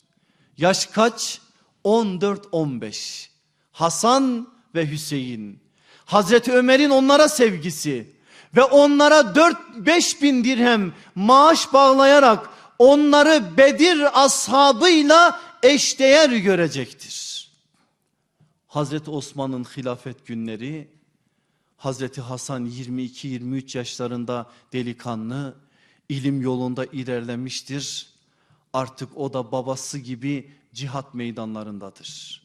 Yaş kaç? 14-15. Hasan ve Hüseyin. Hazreti Ömer'in onlara sevgisi ve onlara 4-5 bin dirhem maaş bağlayarak onları Bedir ashabıyla eşdeğer görecektir. Hazreti Osman'ın hilafet günleri Hazreti Hasan 22-23 yaşlarında delikanlı ilim yolunda ilerlemiştir. Artık o da babası gibi cihat meydanlarındadır.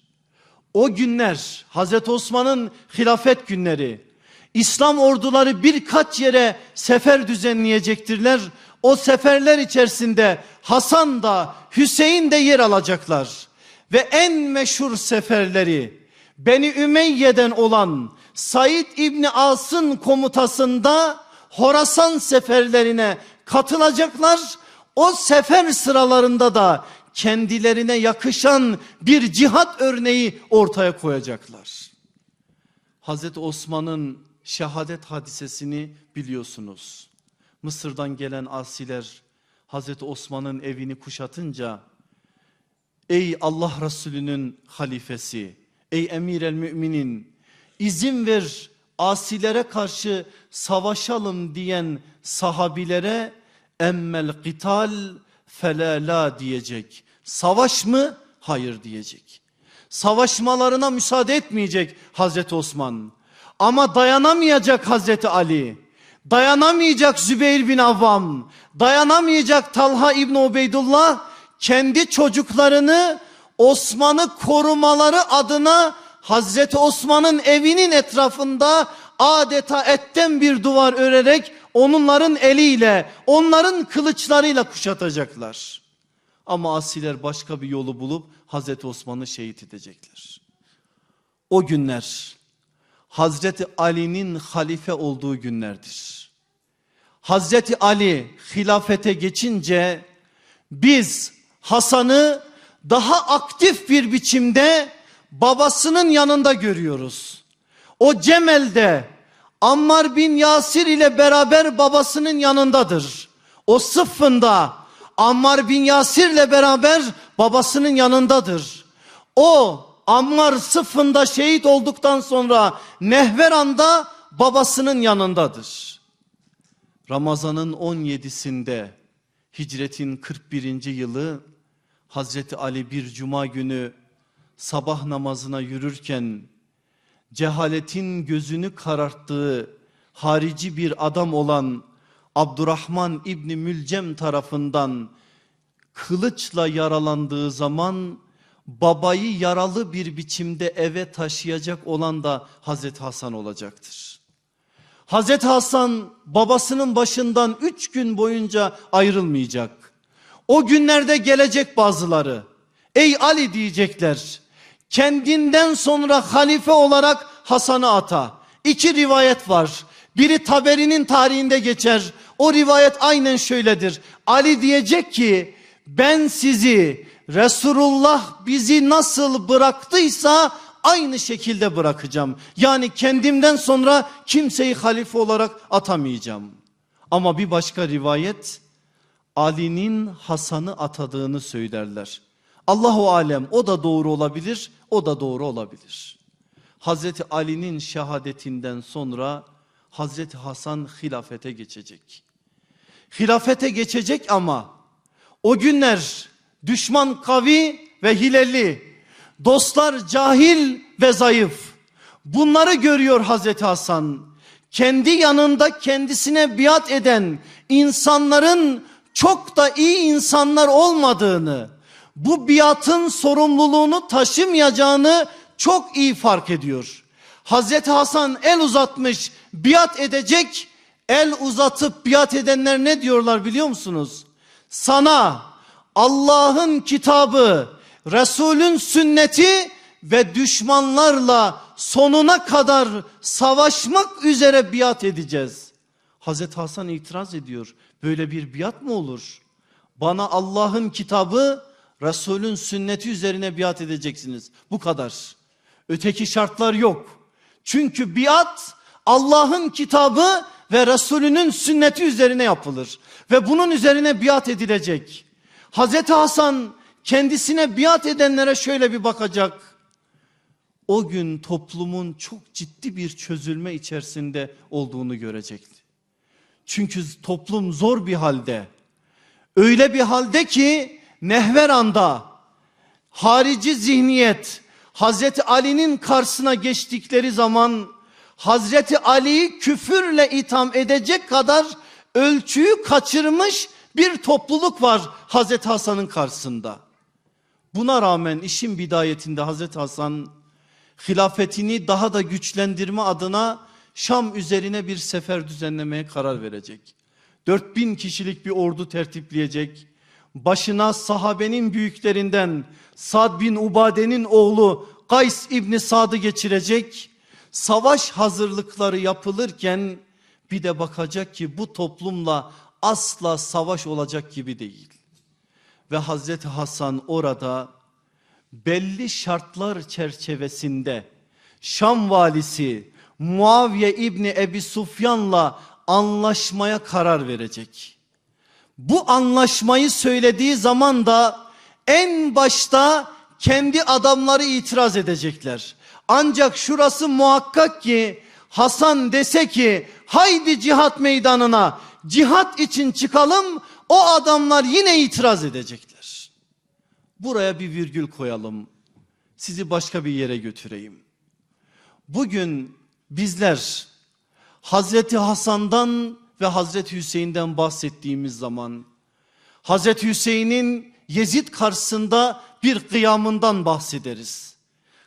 O günler Hazreti Osman'ın hilafet günleri İslam orduları birkaç yere sefer düzenleyecektirler. O seferler içerisinde Hasan da Hüseyin de yer alacaklar. Ve en meşhur seferleri Beni Ümeyye'den olan Said İbni As'ın komutasında Horasan seferlerine katılacaklar. O sefer sıralarında da kendilerine yakışan bir cihat örneği ortaya koyacaklar. Hazreti Osman'ın şehadet hadisesini biliyorsunuz. Mısır'dan gelen asiler Hazreti Osman'ın evini kuşatınca ey Allah Resulü'nün halifesi, ey emir el müminin izin ver asilere karşı savaşalım diyen sahabilere emmel qital felala diyecek. Savaş mı? Hayır diyecek. Savaşmalarına müsaade etmeyecek Hazreti Osman. Ama dayanamayacak Hazreti Ali. Dayanamayacak Zübeyir bin Avvam. Dayanamayacak Talha İbni Ubeydullah. Kendi çocuklarını Osman'ı korumaları adına Hazreti Osman'ın evinin etrafında adeta etten bir duvar örerek onların eliyle, onların kılıçlarıyla kuşatacaklar. Ama asiler başka bir yolu bulup Hazreti Osman'ı şehit edecekler. O günler Hazreti Ali'nin halife olduğu günlerdir. Hazreti Ali hilafete geçince biz Hasan'ı daha aktif bir biçimde babasının yanında görüyoruz. O Cemel'de Ammar bin Yasir ile beraber babasının yanındadır. O sıffında Ammar bin Yasir ile beraber babasının yanındadır. O Ammar sıfında şehit olduktan sonra Nehveran'da babasının yanındadır. Ramazan'ın 17'sinde hicretin 41. yılı Hazreti Ali bir cuma günü sabah namazına yürürken cehaletin gözünü kararttığı harici bir adam olan Abdurrahman İbni Mülcem tarafından kılıçla yaralandığı zaman babayı yaralı bir biçimde eve taşıyacak olan da Hazreti Hasan olacaktır. Hazreti Hasan babasının başından üç gün boyunca ayrılmayacak. O günlerde gelecek bazıları. Ey Ali diyecekler. Kendinden sonra halife olarak Hasan'ı ata. İki rivayet var. Biri Taberi'nin tarihinde geçer. O rivayet aynen şöyledir. Ali diyecek ki ben sizi Resulullah bizi nasıl bıraktıysa aynı şekilde bırakacağım. Yani kendimden sonra kimseyi halife olarak atamayacağım. Ama bir başka rivayet Ali'nin Hasan'ı atadığını söylerler. Allahu alem o da doğru olabilir, o da doğru olabilir. Hazreti Ali'nin şehadetinden sonra Hazreti Hasan hilafete geçecek. Hilafete geçecek ama o günler düşman kavi ve hileli, dostlar cahil ve zayıf. Bunları görüyor Hazreti Hasan. Kendi yanında kendisine biat eden insanların çok da iyi insanlar olmadığını, bu biatın sorumluluğunu taşımayacağını çok iyi fark ediyor. Hazreti Hasan el uzatmış biat edecek el uzatıp biat edenler ne diyorlar biliyor musunuz? Sana Allah'ın kitabı, Resulün sünneti ve düşmanlarla sonuna kadar savaşmak üzere biat edeceğiz. Hazreti Hasan itiraz ediyor. Böyle bir biat mı olur? Bana Allah'ın kitabı, Resulün sünneti üzerine biat edeceksiniz. Bu kadar. Öteki şartlar yok. Çünkü biat Allah'ın kitabı ve Resulünün sünneti üzerine yapılır. Ve bunun üzerine biat edilecek. Hazreti Hasan kendisine biat edenlere şöyle bir bakacak. O gün toplumun çok ciddi bir çözülme içerisinde olduğunu görecekti. Çünkü toplum zor bir halde. Öyle bir halde ki Nehveran'da harici zihniyet Hazreti Ali'nin karşısına geçtikleri zaman Hazreti Ali'yi küfürle itham edecek kadar ölçüyü kaçırmış bir topluluk var Hazreti Hasan'ın karşısında. Buna rağmen işin bidayetinde Hazreti Hasan hilafetini daha da güçlendirme adına Şam üzerine bir sefer düzenlemeye karar verecek. 4000 kişilik bir ordu tertipleyecek. Başına sahabenin büyüklerinden Sad bin Ubade'nin oğlu Kays İbni Sad'ı geçirecek. Savaş hazırlıkları yapılırken bir de bakacak ki bu toplumla asla savaş olacak gibi değil. Ve Hazreti Hasan orada belli şartlar çerçevesinde Şam valisi Muaviye İbni Ebi Sufyan'la anlaşmaya karar verecek. Bu anlaşmayı söylediği zaman da en başta kendi adamları itiraz edecekler. Ancak şurası muhakkak ki Hasan dese ki haydi cihat meydanına cihat için çıkalım o adamlar yine itiraz edecekler. Buraya bir virgül koyalım. Sizi başka bir yere götüreyim. Bugün bizler Hazreti Hasan'dan ve Hazreti Hüseyin'den bahsettiğimiz zaman Hazreti Hüseyin'in Yezid karşısında bir kıyamından bahsederiz.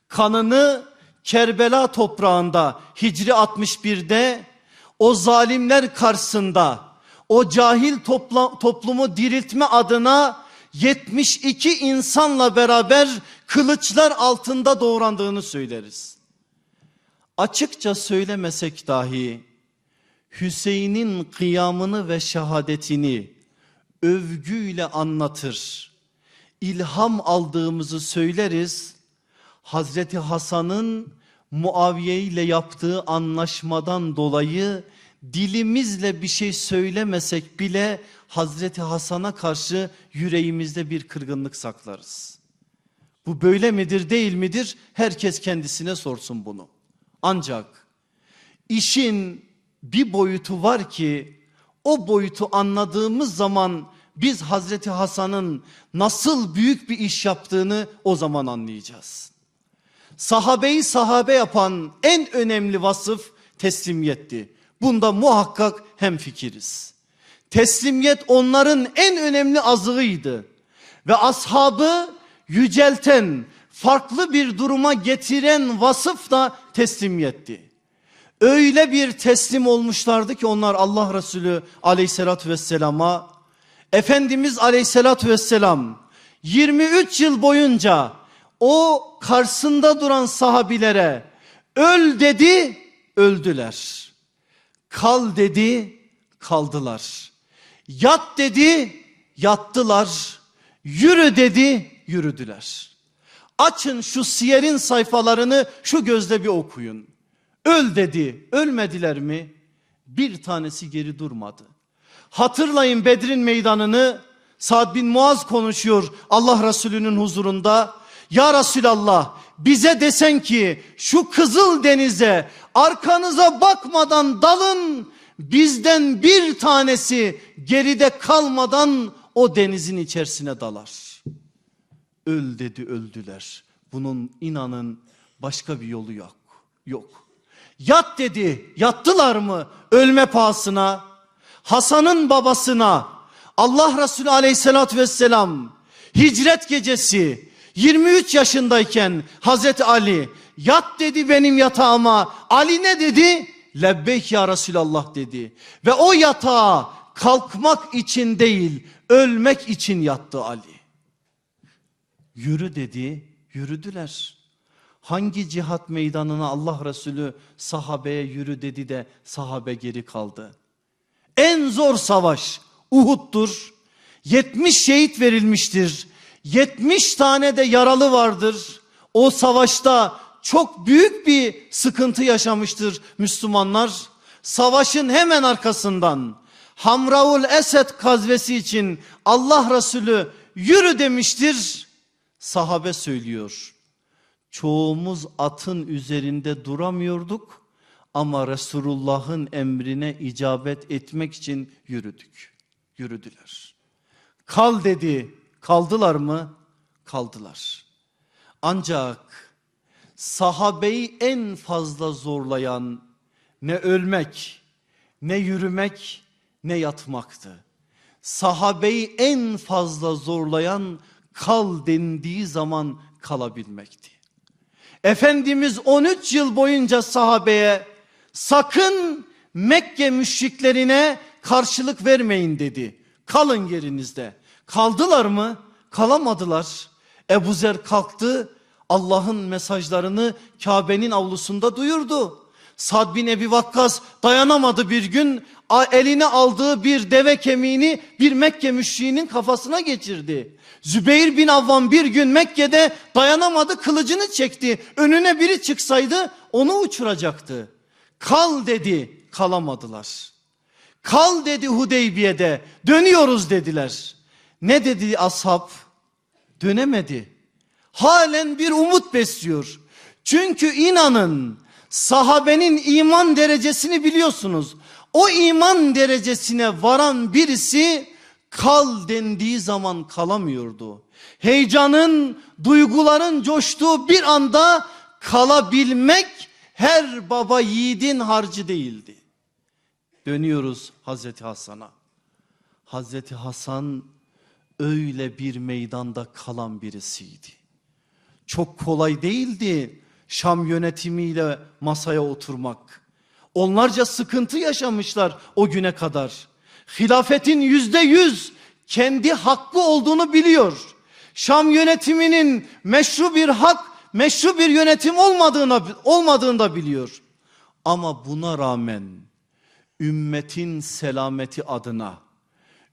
Kanını Kerbela toprağında Hicri 61'de o zalimler karşısında o cahil topla, toplumu diriltme adına 72 insanla beraber kılıçlar altında doğrandığını söyleriz. Açıkça söylemesek dahi Hüseyin'in kıyamını ve şehadetini övgüyle anlatır. İlham aldığımızı söyleriz. Hazreti Hasan'ın Muaviye ile yaptığı anlaşmadan dolayı dilimizle bir şey söylemesek bile Hazreti Hasan'a karşı yüreğimizde bir kırgınlık saklarız. Bu böyle midir değil midir? Herkes kendisine sorsun bunu. Ancak işin bir boyutu var ki o boyutu anladığımız zaman biz Hazreti Hasan'ın nasıl büyük bir iş yaptığını o zaman anlayacağız. Sahabeyi sahabe yapan en önemli vasıf teslimiyetti. Bunda muhakkak hemfikiriz. Teslimiyet onların en önemli azığıydı. Ve ashabı yücelten, farklı bir duruma getiren vasıf da teslimiyetti. Öyle bir teslim olmuşlardı ki onlar Allah Resulü aleyhissalatü vesselama, Efendimiz aleyhissalatü vesselam 23 yıl boyunca o karşısında duran sahabilere öl dedi öldüler. Kal dedi kaldılar. Yat dedi yattılar. Yürü dedi yürüdüler. Açın şu siyerin sayfalarını şu gözle bir okuyun. Öl dedi ölmediler mi? Bir tanesi geri durmadı. Hatırlayın Bedir'in meydanını Sa'd bin Muaz konuşuyor Allah Resulü'nün huzurunda. Ya Resulallah bize desen ki şu kızıl denize arkanıza bakmadan dalın bizden bir tanesi geride kalmadan o denizin içerisine dalar. Öl dedi öldüler. Bunun inanın başka bir yolu yok. Yok. Yat dedi yattılar mı ölme pahasına? Hasan'ın babasına Allah Resulü aleyhissalatü vesselam hicret gecesi 23 yaşındayken Hazreti Ali yat dedi benim yatağıma. Ali ne dedi? Lebbeyk ya Resulallah dedi. Ve o yatağa kalkmak için değil ölmek için yattı Ali. Yürü dedi yürüdüler. Hangi cihat meydanına Allah Resulü sahabeye yürü dedi de sahabe geri kaldı. En zor savaş Uhud'dur. 70 şehit verilmiştir. 70 tane de yaralı vardır. O savaşta çok büyük bir sıkıntı yaşamıştır Müslümanlar. Savaşın hemen arkasından Hamraul Esed kazvesi için Allah Resulü yürü demiştir. Sahabe söylüyor. Çoğumuz atın üzerinde duramıyorduk ama Resulullah'ın emrine icabet etmek için yürüdük. Yürüdüler. Kal dedi. Kaldılar mı? Kaldılar. Ancak sahabeyi en fazla zorlayan ne ölmek, ne yürümek, ne yatmaktı. Sahabeyi en fazla zorlayan kal dendiği zaman kalabilmekti. Efendimiz 13 yıl boyunca sahabeye sakın Mekke müşriklerine karşılık vermeyin dedi. Kalın yerinizde. Kaldılar mı? Kalamadılar. Ebu Zer kalktı Allah'ın mesajlarını Kabe'nin avlusunda duyurdu. Sad bin Ebi Vakkas dayanamadı bir gün eline aldığı bir deve kemiğini bir Mekke müşriğinin kafasına geçirdi. Zübeyir bin Avvam bir gün Mekke'de dayanamadı kılıcını çekti. Önüne biri çıksaydı onu uçuracaktı. Kal dedi kalamadılar. Kal dedi Hudeybiye'de dönüyoruz dediler. Ne dedi ashab? Dönemedi. Halen bir umut besliyor. Çünkü inanın sahabenin iman derecesini biliyorsunuz. O iman derecesine varan birisi kal dendiği zaman kalamıyordu. Heyecanın, duyguların coştuğu bir anda kalabilmek her baba yiğidin harcı değildi. Dönüyoruz Hazreti Hasan'a. Hazreti Hasan öyle bir meydanda kalan birisiydi. Çok kolay değildi Şam yönetimiyle masaya oturmak. Onlarca sıkıntı yaşamışlar o güne kadar. Hilafetin yüzde yüz kendi hakkı olduğunu biliyor. Şam yönetiminin meşru bir hak, meşru bir yönetim olmadığını, olmadığını da biliyor. Ama buna rağmen ümmetin selameti adına,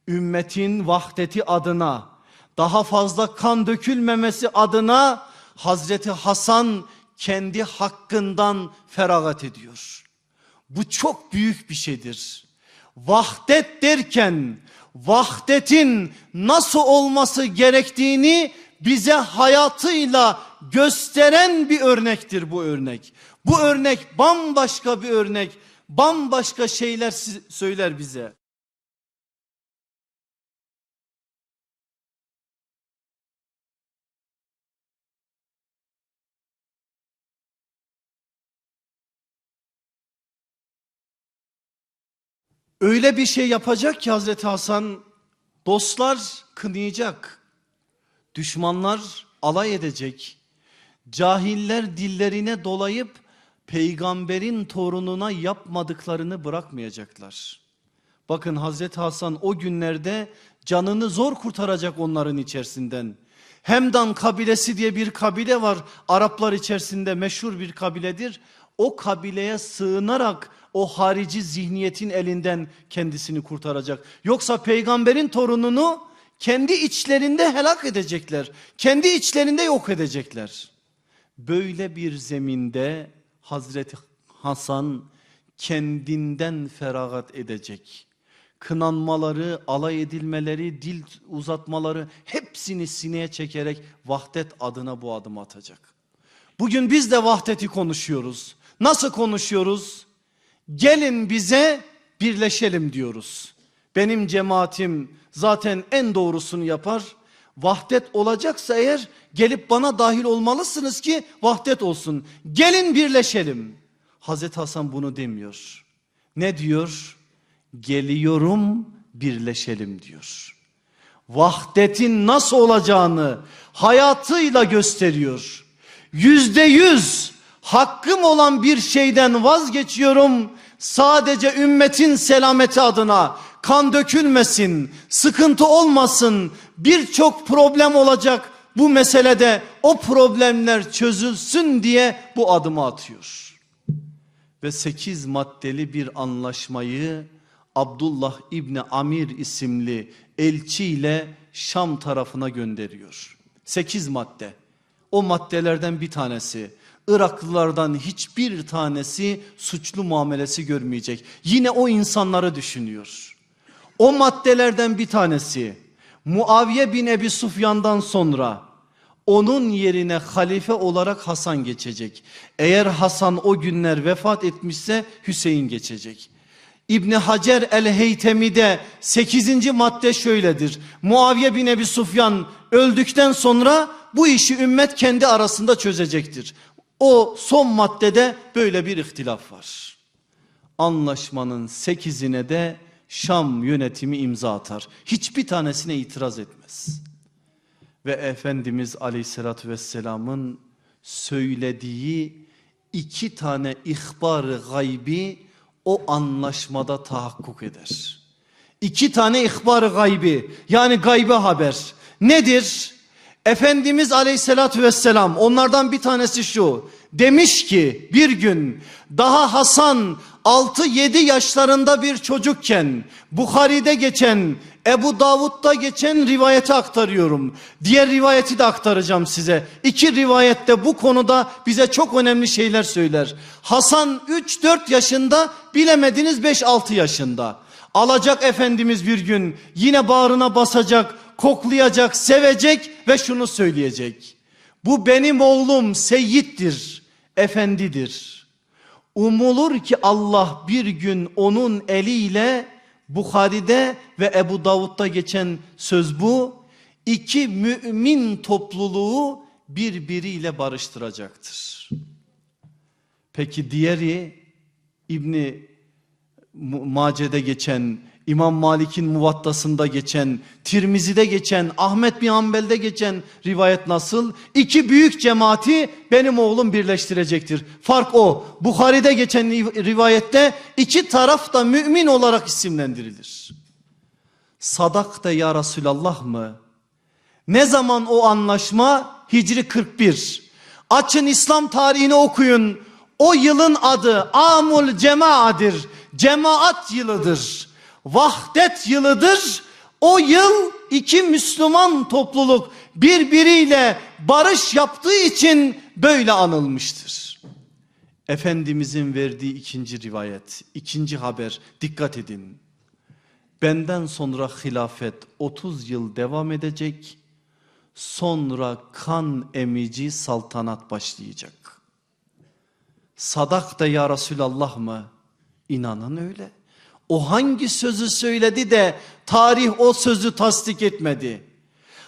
ümmetin vahdeti adına, daha fazla kan dökülmemesi adına Hazreti Hasan kendi hakkından feragat ediyor. Bu çok büyük bir şeydir. Vahdet derken vahdetin nasıl olması gerektiğini bize hayatıyla gösteren bir örnektir bu örnek. Bu örnek bambaşka bir örnek, bambaşka şeyler söyler bize. Öyle bir şey yapacak ki Hazreti Hasan dostlar kınayacak. Düşmanlar alay edecek. Cahiller dillerine dolayıp peygamberin torununa yapmadıklarını bırakmayacaklar. Bakın Hazreti Hasan o günlerde canını zor kurtaracak onların içerisinden. Hemdan kabilesi diye bir kabile var. Araplar içerisinde meşhur bir kabiledir. O kabileye sığınarak o harici zihniyetin elinden kendisini kurtaracak. Yoksa peygamberin torununu kendi içlerinde helak edecekler. Kendi içlerinde yok edecekler. Böyle bir zeminde Hazreti Hasan kendinden feragat edecek. Kınanmaları, alay edilmeleri, dil uzatmaları hepsini sineye çekerek vahdet adına bu adım atacak. Bugün biz de vahdeti konuşuyoruz. Nasıl konuşuyoruz? Gelin bize birleşelim diyoruz. Benim cemaatim zaten en doğrusunu yapar. Vahdet olacaksa eğer gelip bana dahil olmalısınız ki vahdet olsun. Gelin birleşelim. Hazreti Hasan bunu demiyor. Ne diyor? Geliyorum birleşelim diyor. Vahdetin nasıl olacağını hayatıyla gösteriyor. Yüzde yüz hakkım olan bir şeyden vazgeçiyorum. Sadece ümmetin selameti adına kan dökülmesin, sıkıntı olmasın, birçok problem olacak bu meselede o problemler çözülsün diye bu adımı atıyor. Ve sekiz maddeli bir anlaşmayı Abdullah İbni Amir isimli elçiyle Şam tarafına gönderiyor. Sekiz madde. O maddelerden bir tanesi Iraklılardan hiçbir tanesi suçlu muamelesi görmeyecek. Yine o insanları düşünüyor. O maddelerden bir tanesi Muaviye bin Ebi Sufyan'dan sonra onun yerine halife olarak Hasan geçecek. Eğer Hasan o günler vefat etmişse Hüseyin geçecek. İbni Hacer el-Heytemi'de 8. madde şöyledir. Muaviye bin Ebi Sufyan öldükten sonra bu işi ümmet kendi arasında çözecektir. O son maddede böyle bir ihtilaf var. Anlaşmanın sekizine de Şam yönetimi imza atar. Hiçbir tanesine itiraz etmez. Ve Efendimiz aleyhissalatü vesselamın söylediği iki tane ihbar gaybi o anlaşmada tahakkuk eder. İki tane ihbar gaybi yani gaybe haber nedir? Efendimiz aleyhissalatü vesselam onlardan bir tanesi şu. Demiş ki bir gün daha Hasan 6-7 yaşlarında bir çocukken Bukhari'de geçen Ebu Davud'da geçen rivayeti aktarıyorum. Diğer rivayeti de aktaracağım size. İki rivayette bu konuda bize çok önemli şeyler söyler. Hasan 3-4 yaşında bilemediniz 5-6 yaşında. Alacak Efendimiz bir gün yine bağrına basacak, koklayacak, sevecek ve şunu söyleyecek. Bu benim oğlum Seyyid'dir, efendidir. Umulur ki Allah bir gün onun eliyle Bukhari'de ve Ebu Davud'da geçen söz bu. iki mümin topluluğu birbiriyle barıştıracaktır. Peki diğeri İbni Mace'de geçen İmam Malik'in muvattasında geçen, Tirmizi'de geçen, Ahmet bin Hanbel'de geçen rivayet nasıl? İki büyük cemaati benim oğlum birleştirecektir. Fark o. Bukhari'de geçen rivayette iki taraf da mümin olarak isimlendirilir. Sadak da ya Resulallah mı? Ne zaman o anlaşma? Hicri 41. Açın İslam tarihini okuyun. O yılın adı Amul Cemaa'dir. Cemaat yılıdır vahdet yılıdır. O yıl iki Müslüman topluluk birbiriyle barış yaptığı için böyle anılmıştır. Efendimizin verdiği ikinci rivayet, ikinci haber dikkat edin. Benden sonra hilafet 30 yıl devam edecek. Sonra kan emici saltanat başlayacak. Sadak da ya Resulallah mı? İnanın öyle. O hangi sözü söyledi de tarih o sözü tasdik etmedi?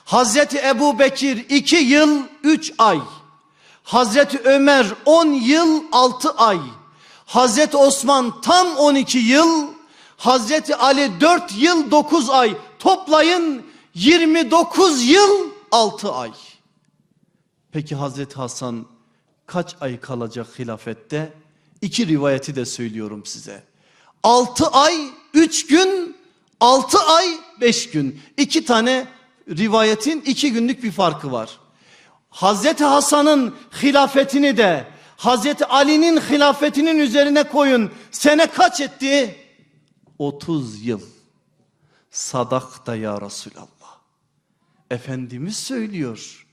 Hazreti Ebu Bekir iki yıl üç ay. Hazreti Ömer on yıl altı ay. Hazreti Osman tam on iki yıl. Hazreti Ali 4 yıl 9 ay toplayın 29 yıl 6 ay. Peki Hazreti Hasan kaç ay kalacak hilafette? İki rivayeti de söylüyorum size. 6 ay 3 gün 6 ay 5 gün. İki tane rivayetin iki günlük bir farkı var. Hazreti Hasan'ın hilafetini de Hazreti Ali'nin hilafetinin üzerine koyun. Sene kaç etti? 30 yıl. Sadak da ya Resulallah. Efendimiz söylüyor.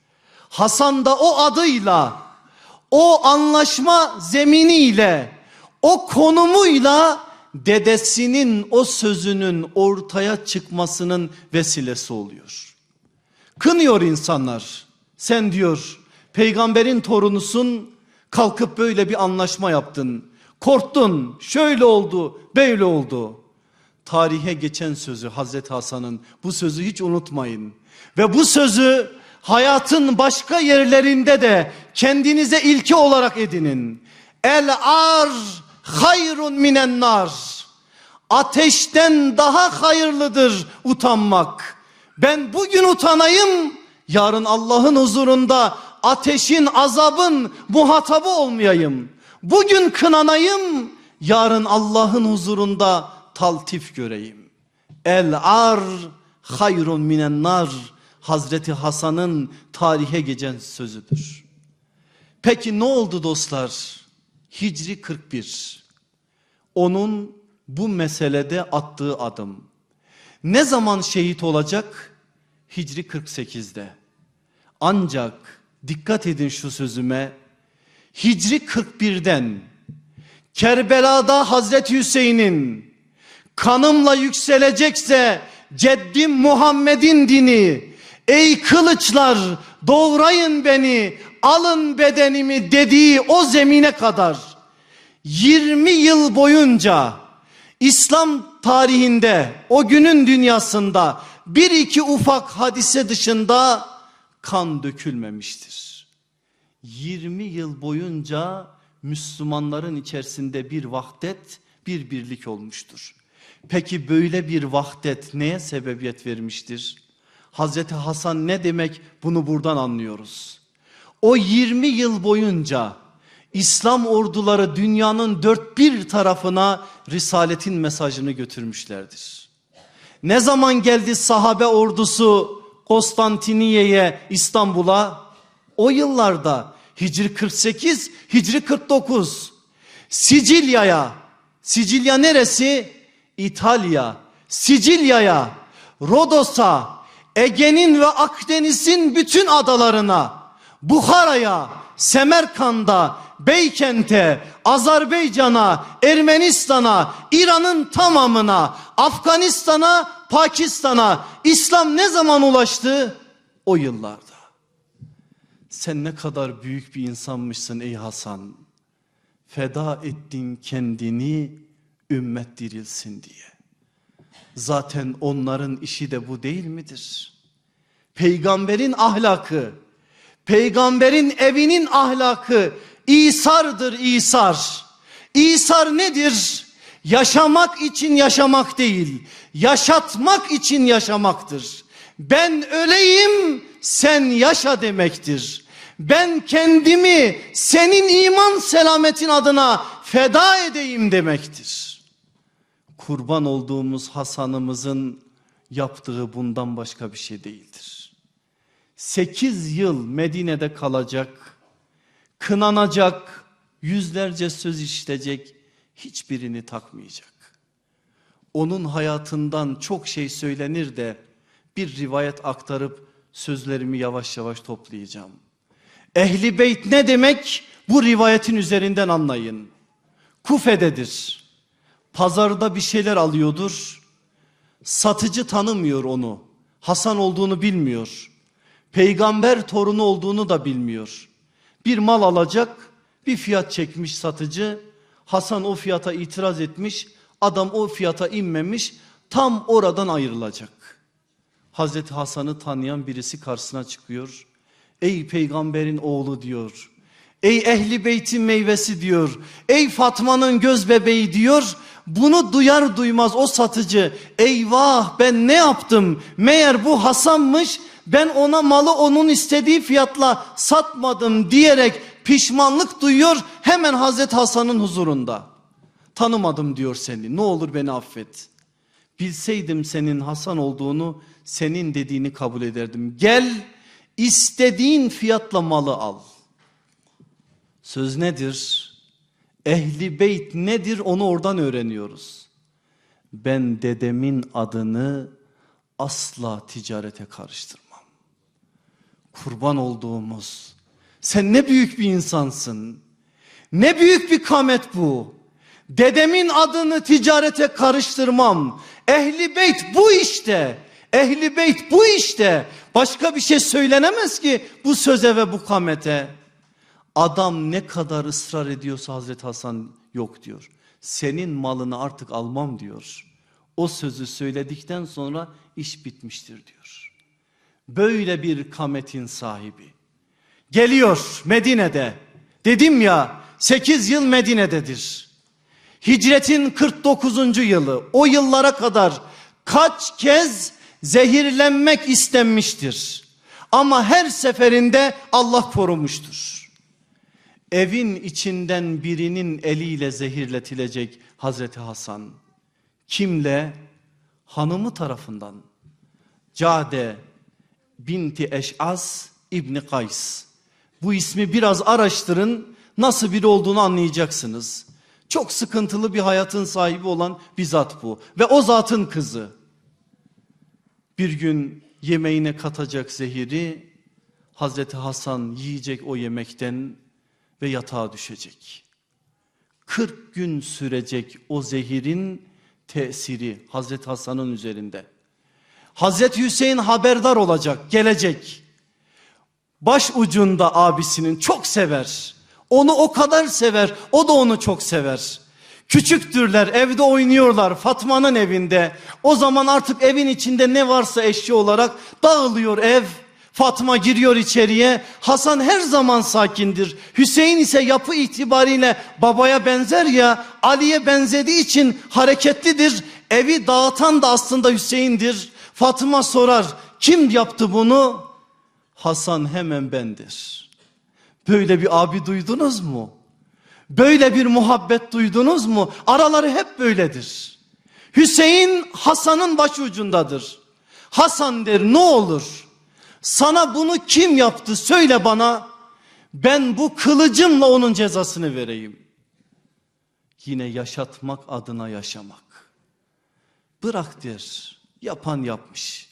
Hasan da o adıyla, o anlaşma zeminiyle, o konumuyla dedesinin o sözünün ortaya çıkmasının vesilesi oluyor. Kınıyor insanlar. Sen diyor peygamberin torunusun kalkıp böyle bir anlaşma yaptın. Korktun şöyle oldu böyle oldu. Tarihe geçen sözü Hazreti Hasan'ın bu sözü hiç unutmayın. Ve bu sözü hayatın başka yerlerinde de kendinize ilke olarak edinin. El ar hayrun minen nar. Ateşten daha hayırlıdır utanmak. Ben bugün utanayım, yarın Allah'ın huzurunda ateşin, azabın muhatabı olmayayım. Bugün kınanayım, yarın Allah'ın huzurunda taltif göreyim. El ar hayrun minen nar. Hazreti Hasan'ın tarihe geçen sözüdür. Peki ne oldu dostlar? Hicri 41. Onun bu meselede attığı adım. Ne zaman şehit olacak? Hicri 48'de. Ancak dikkat edin şu sözüme. Hicri 41'den Kerbela'da Hazreti Hüseyin'in kanımla yükselecekse ceddim Muhammed'in dini ey kılıçlar doğrayın beni alın bedenimi dediği o zemine kadar 20 yıl boyunca İslam tarihinde o günün dünyasında bir iki ufak hadise dışında kan dökülmemiştir. 20 yıl boyunca Müslümanların içerisinde bir vahdet, bir birlik olmuştur. Peki böyle bir vahdet neye sebebiyet vermiştir? Hazreti Hasan ne demek bunu buradan anlıyoruz. O 20 yıl boyunca İslam orduları dünyanın dört bir tarafına Risaletin mesajını götürmüşlerdir. Ne zaman geldi sahabe ordusu Konstantiniye'ye İstanbul'a? O yıllarda Hicri 48, Hicri 49. Sicilya'ya, Sicilya neresi? İtalya. Sicilya'ya, Rodos'a, Ege'nin ve Akdeniz'in bütün adalarına, Buhara'ya, Semerkand'a, Beykent'e, Azerbaycan'a, Ermenistan'a, İran'ın tamamına, Afganistan'a, Pakistan'a İslam ne zaman ulaştı? O yıllarda. Sen ne kadar büyük bir insanmışsın ey Hasan. Feda ettin kendini ümmet dirilsin diye. Zaten onların işi de bu değil midir? Peygamberin ahlakı, Peygamberin evinin ahlakı İsar'dır İsar. İsar nedir? Yaşamak için yaşamak değil, yaşatmak için yaşamaktır. Ben öleyim, sen yaşa demektir. Ben kendimi senin iman selametin adına feda edeyim demektir. Kurban olduğumuz Hasan'ımızın yaptığı bundan başka bir şey değil. 8 yıl Medine'de kalacak, kınanacak, yüzlerce söz işitecek, hiçbirini takmayacak. Onun hayatından çok şey söylenir de bir rivayet aktarıp sözlerimi yavaş yavaş toplayacağım. Ehli beyt ne demek? Bu rivayetin üzerinden anlayın. Kufededir. Pazarda bir şeyler alıyordur. Satıcı tanımıyor onu. Hasan olduğunu bilmiyor. Peygamber torunu olduğunu da bilmiyor. Bir mal alacak, bir fiyat çekmiş satıcı. Hasan o fiyata itiraz etmiş. Adam o fiyata inmemiş. Tam oradan ayrılacak. Hazreti Hasan'ı tanıyan birisi karşısına çıkıyor. Ey peygamberin oğlu diyor. Ey ehli beytin meyvesi diyor. Ey Fatma'nın göz bebeği diyor. Bunu duyar duymaz o satıcı eyvah ben ne yaptım meğer bu Hasan'mış ben ona malı onun istediği fiyatla satmadım diyerek pişmanlık duyuyor hemen Hazreti Hasan'ın huzurunda. Tanımadım diyor seni ne olur beni affet. Bilseydim senin Hasan olduğunu senin dediğini kabul ederdim. Gel istediğin fiyatla malı al. Söz nedir? Ehli beyt nedir onu oradan öğreniyoruz. Ben dedemin adını asla ticarete karıştırmam. Kurban olduğumuz sen ne büyük bir insansın. Ne büyük bir kamet bu. Dedemin adını ticarete karıştırmam. Ehli beyt bu işte. Ehli beyt bu işte. Başka bir şey söylenemez ki bu söze ve bu kamete. Adam ne kadar ısrar ediyorsa Hazreti Hasan yok diyor. Senin malını artık almam diyor. O sözü söyledikten sonra iş bitmiştir diyor. Böyle bir kametin sahibi. Geliyor Medine'de. Dedim ya 8 yıl Medine'dedir. Hicretin 49. yılı o yıllara kadar kaç kez zehirlenmek istenmiştir. Ama her seferinde Allah korumuştur. Evin içinden birinin eliyle zehirletilecek Hazreti Hasan. Kimle? Hanımı tarafından. Cade binti Eş'az İbni Kays. Bu ismi biraz araştırın nasıl biri olduğunu anlayacaksınız. Çok sıkıntılı bir hayatın sahibi olan bir zat bu. Ve o zatın kızı. Bir gün yemeğine katacak zehiri Hazreti Hasan yiyecek o yemekten ve yatağa düşecek. 40 gün sürecek o zehirin tesiri Hazreti Hasan'ın üzerinde. Hazreti Hüseyin haberdar olacak, gelecek. Baş ucunda abisinin çok sever. Onu o kadar sever, o da onu çok sever. Küçüktürler, evde oynuyorlar Fatma'nın evinde. O zaman artık evin içinde ne varsa eşya olarak dağılıyor ev. Fatma giriyor içeriye. Hasan her zaman sakindir. Hüseyin ise yapı itibariyle babaya benzer ya Ali'ye benzediği için hareketlidir. Evi dağıtan da aslında Hüseyin'dir. Fatıma sorar kim yaptı bunu? Hasan hemen bendir. Böyle bir abi duydunuz mu? Böyle bir muhabbet duydunuz mu? Araları hep böyledir. Hüseyin Hasan'ın başucundadır. Hasan der ne olur sana bunu kim yaptı söyle bana. Ben bu kılıcımla onun cezasını vereyim. Yine yaşatmak adına yaşamak. Bırak der. Yapan yapmış.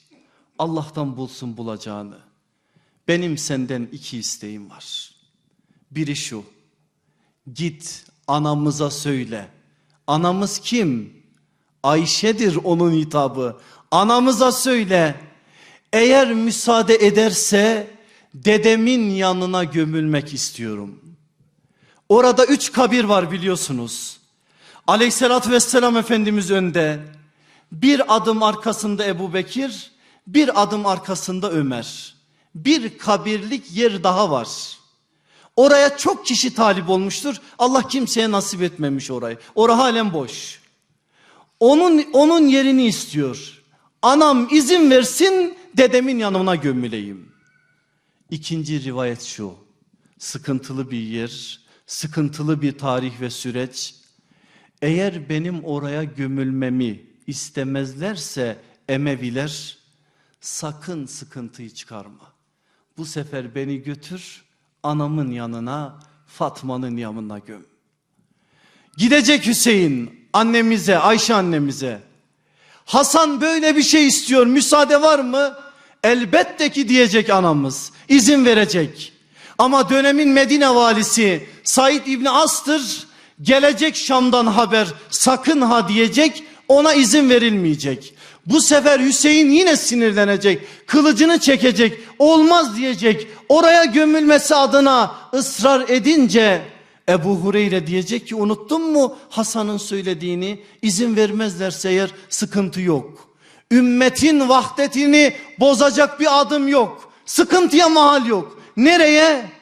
Allah'tan bulsun bulacağını. Benim senden iki isteğim var. Biri şu. Git anamıza söyle. Anamız kim? Ayşe'dir onun hitabı. Anamıza söyle. Eğer müsaade ederse dedemin yanına gömülmek istiyorum. Orada üç kabir var biliyorsunuz. Aleyhissalatü vesselam Efendimiz önde. Bir adım arkasında Ebu Bekir, bir adım arkasında Ömer. Bir kabirlik yer daha var. Oraya çok kişi talip olmuştur. Allah kimseye nasip etmemiş orayı. Ora halen boş. Onun, onun yerini istiyor. Anam izin versin dedemin yanına gömüleyim. İkinci rivayet şu. Sıkıntılı bir yer, sıkıntılı bir tarih ve süreç. Eğer benim oraya gömülmemi istemezlerse Emeviler sakın sıkıntıyı çıkarma. Bu sefer beni götür anamın yanına Fatma'nın yanına göm. Gidecek Hüseyin annemize Ayşe annemize. Hasan böyle bir şey istiyor müsaade var mı? Elbette ki diyecek anamız izin verecek. Ama dönemin Medine valisi Said İbni As'tır gelecek Şam'dan haber sakın ha diyecek ona izin verilmeyecek. Bu sefer Hüseyin yine sinirlenecek kılıcını çekecek olmaz diyecek oraya gömülmesi adına ısrar edince Ebu Hureyre diyecek ki unuttun mu Hasan'ın söylediğini izin vermezlerse eğer sıkıntı yok. Ümmetin vahdetini bozacak bir adım yok. Sıkıntıya mahal yok. Nereye?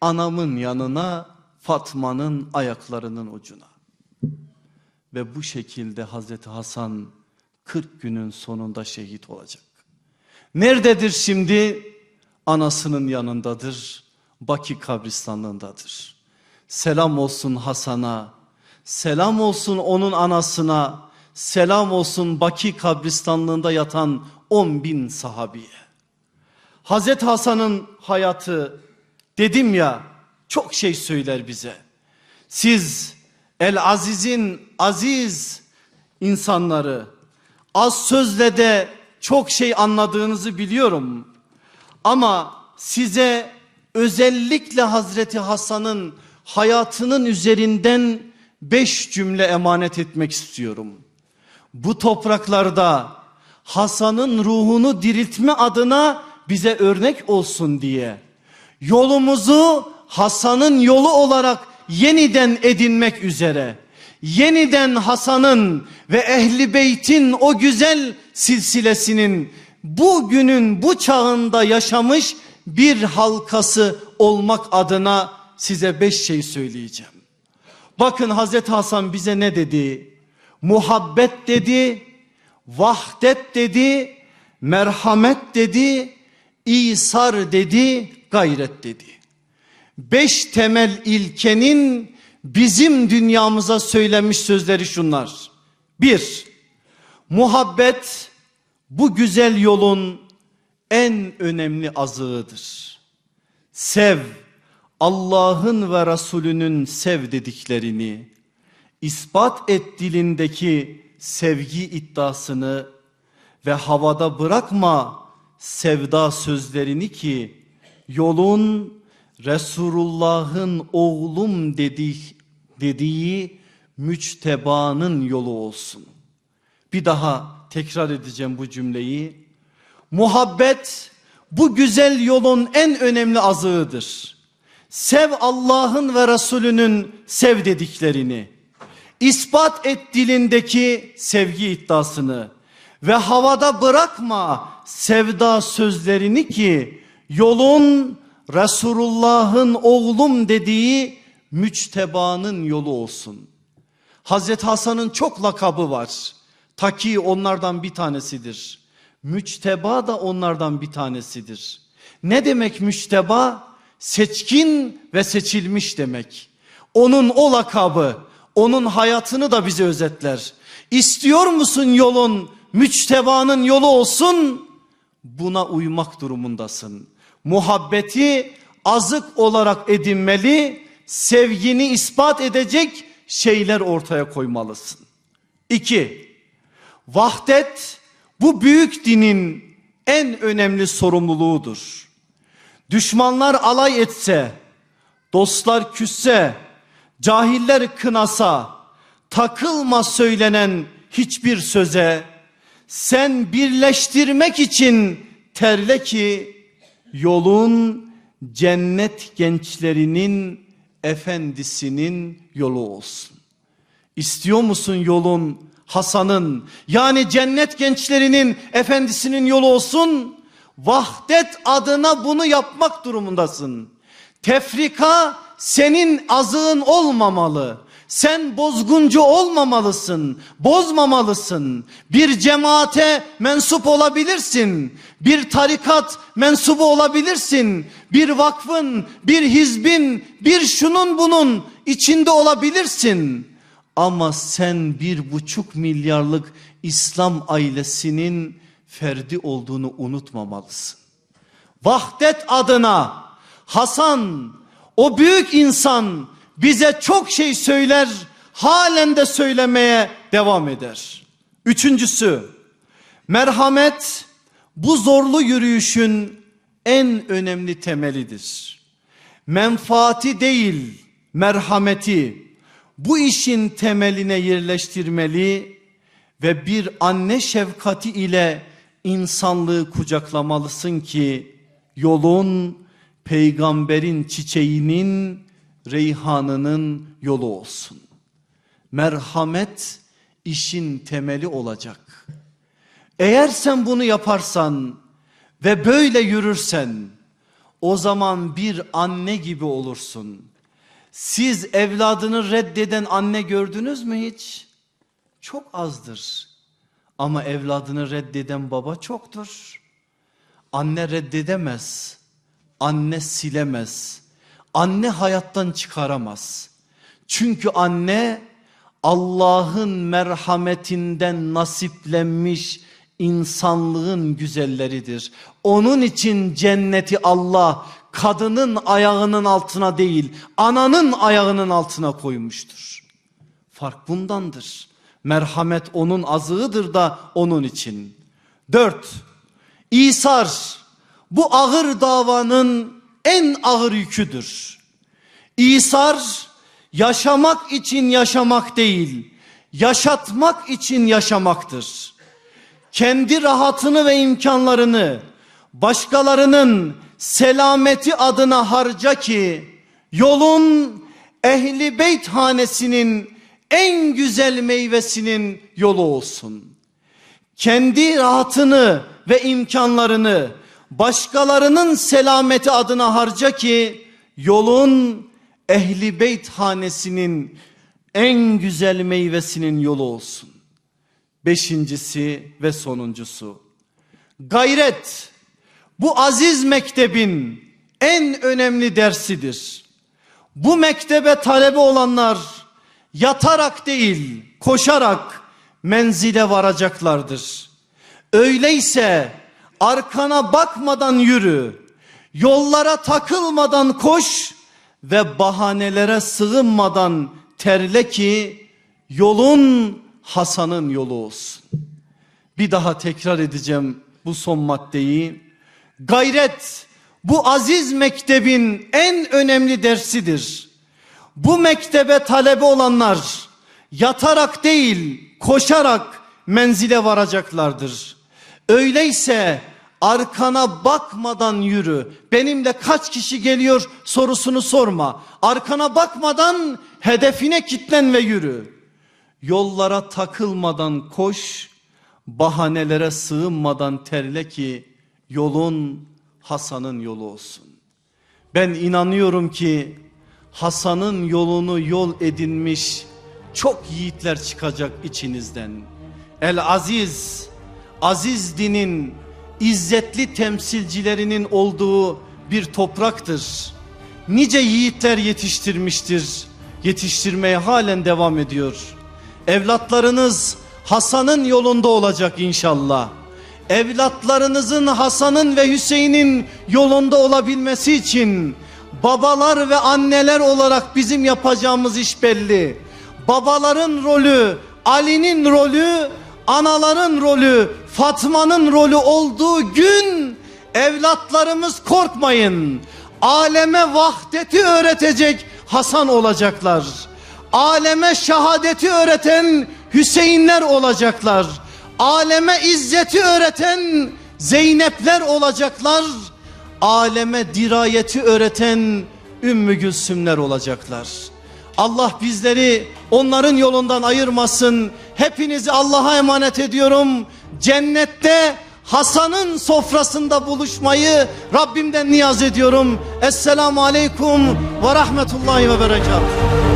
anamın yanına Fatma'nın ayaklarının ucuna. Ve bu şekilde Hazreti Hasan 40 günün sonunda şehit olacak. Nerededir şimdi? Anasının yanındadır. Baki kabristanlığındadır. Selam olsun Hasan'a. Selam olsun onun anasına. Selam olsun Baki kabristanlığında yatan 10 bin sahabiye. Hazreti Hasan'ın hayatı dedim ya çok şey söyler bize. Siz El Aziz'in aziz insanları az sözle de çok şey anladığınızı biliyorum. Ama size özellikle Hazreti Hasan'ın hayatının üzerinden beş cümle emanet etmek istiyorum. Bu topraklarda Hasan'ın ruhunu diriltme adına bize örnek olsun diye yolumuzu Hasan'ın yolu olarak yeniden edinmek üzere yeniden Hasan'ın ve Ehli Beyt'in o güzel silsilesinin bugünün bu çağında yaşamış bir halkası olmak adına size beş şey söyleyeceğim. Bakın Hazreti Hasan bize ne dedi? Muhabbet dedi, vahdet dedi, merhamet dedi, İsar dedi, gayret dedi. Beş temel ilkenin bizim dünyamıza söylenmiş sözleri şunlar. Bir, muhabbet bu güzel yolun en önemli azığıdır. Sev, Allah'ın ve Resulünün sev dediklerini, ispat et dilindeki sevgi iddiasını ve havada bırakma sevda sözlerini ki yolun Resulullah'ın oğlum dediği, dediği müçtebanın yolu olsun. Bir daha tekrar edeceğim bu cümleyi. Muhabbet bu güzel yolun en önemli azığıdır. Sev Allah'ın ve Resulünün sev dediklerini. İspat et dilindeki sevgi iddiasını ve havada bırakma sevda sözlerini ki yolun Resulullah'ın oğlum dediği müçtebanın yolu olsun. Hazreti Hasan'ın çok lakabı var. Taki onlardan bir tanesidir. Müçteba da onlardan bir tanesidir. Ne demek müçteba? Seçkin ve seçilmiş demek. Onun o lakabı, onun hayatını da bize özetler. İstiyor musun yolun müçtebanın yolu olsun? Buna uymak durumundasın. Muhabbeti azık olarak edinmeli, sevgini ispat edecek şeyler ortaya koymalısın. İki, vahdet bu büyük dinin en önemli sorumluluğudur. Düşmanlar alay etse, dostlar küsse, cahiller kınasa, takılma söylenen hiçbir söze, sen birleştirmek için terle ki yolun cennet gençlerinin efendisinin yolu olsun. İstiyor musun yolun Hasan'ın yani cennet gençlerinin efendisinin yolu olsun? Vahdet adına bunu yapmak durumundasın. Tefrika senin azığın olmamalı. Sen bozguncu olmamalısın, bozmamalısın. Bir cemaate mensup olabilirsin. Bir tarikat mensubu olabilirsin. Bir vakfın, bir hizbin, bir şunun bunun içinde olabilirsin. Ama sen bir buçuk milyarlık İslam ailesinin ferdi olduğunu unutmamalısın. Vahdet adına Hasan o büyük insan bize çok şey söyler halen de söylemeye devam eder. Üçüncüsü merhamet bu zorlu yürüyüşün en önemli temelidir. Menfaati değil merhameti bu işin temeline yerleştirmeli ve bir anne şefkati ile insanlığı kucaklamalısın ki yolun peygamberin çiçeğinin reyhanının yolu olsun. Merhamet işin temeli olacak. Eğer sen bunu yaparsan ve böyle yürürsen o zaman bir anne gibi olursun. Siz evladını reddeden anne gördünüz mü hiç? Çok azdır. Ama evladını reddeden baba çoktur. Anne reddedemez. Anne silemez. Anne hayattan çıkaramaz. Çünkü anne Allah'ın merhametinden nasiplenmiş insanlığın güzelleridir. Onun için cenneti Allah kadının ayağının altına değil ananın ayağının altına koymuştur. Fark bundandır. Merhamet onun azığıdır da onun için. Dört, İsar bu ağır davanın en ağır yüküdür. İsar yaşamak için yaşamak değil, yaşatmak için yaşamaktır. Kendi rahatını ve imkanlarını başkalarının selameti adına harca ki yolun ehli beyt hanesinin en güzel meyvesinin yolu olsun. Kendi rahatını ve imkanlarını başkalarının selameti adına harca ki yolun ehli beyt hanesinin en güzel meyvesinin yolu olsun. Beşincisi ve sonuncusu. Gayret bu aziz mektebin en önemli dersidir. Bu mektebe talebe olanlar yatarak değil koşarak menzile varacaklardır. Öyleyse arkana bakmadan yürü, yollara takılmadan koş ve bahanelere sığınmadan terle ki yolun Hasan'ın yolu olsun. Bir daha tekrar edeceğim bu son maddeyi. Gayret bu aziz mektebin en önemli dersidir. Bu mektebe talebe olanlar yatarak değil koşarak menzile varacaklardır. Öyleyse arkana bakmadan yürü. Benimle kaç kişi geliyor sorusunu sorma. Arkana bakmadan hedefine kitlen ve yürü. Yollara takılmadan koş, bahanelere sığınmadan terle ki yolun Hasan'ın yolu olsun. Ben inanıyorum ki Hasan'ın yolunu yol edinmiş çok yiğitler çıkacak içinizden. El Aziz, Aziz dinin izzetli temsilcilerinin olduğu bir topraktır. Nice yiğitler yetiştirmiştir, yetiştirmeye halen devam ediyor. Evlatlarınız Hasan'ın yolunda olacak inşallah. Evlatlarınızın Hasan'ın ve Hüseyin'in yolunda olabilmesi için babalar ve anneler olarak bizim yapacağımız iş belli. Babaların rolü, Ali'nin rolü, anaların rolü, Fatma'nın rolü olduğu gün evlatlarımız korkmayın. Aleme vahdeti öğretecek Hasan olacaklar. Aleme şehadeti öğreten Hüseyinler olacaklar. Aleme izzeti öğreten Zeynepler olacaklar. Aleme dirayeti öğreten Ümmü Gülsümler olacaklar. Allah bizleri onların yolundan ayırmasın. Hepinizi Allah'a emanet ediyorum. Cennette Hasan'ın sofrasında buluşmayı Rabbimden niyaz ediyorum. Esselamu Aleyküm ve Rahmetullahi ve Berekatuhu.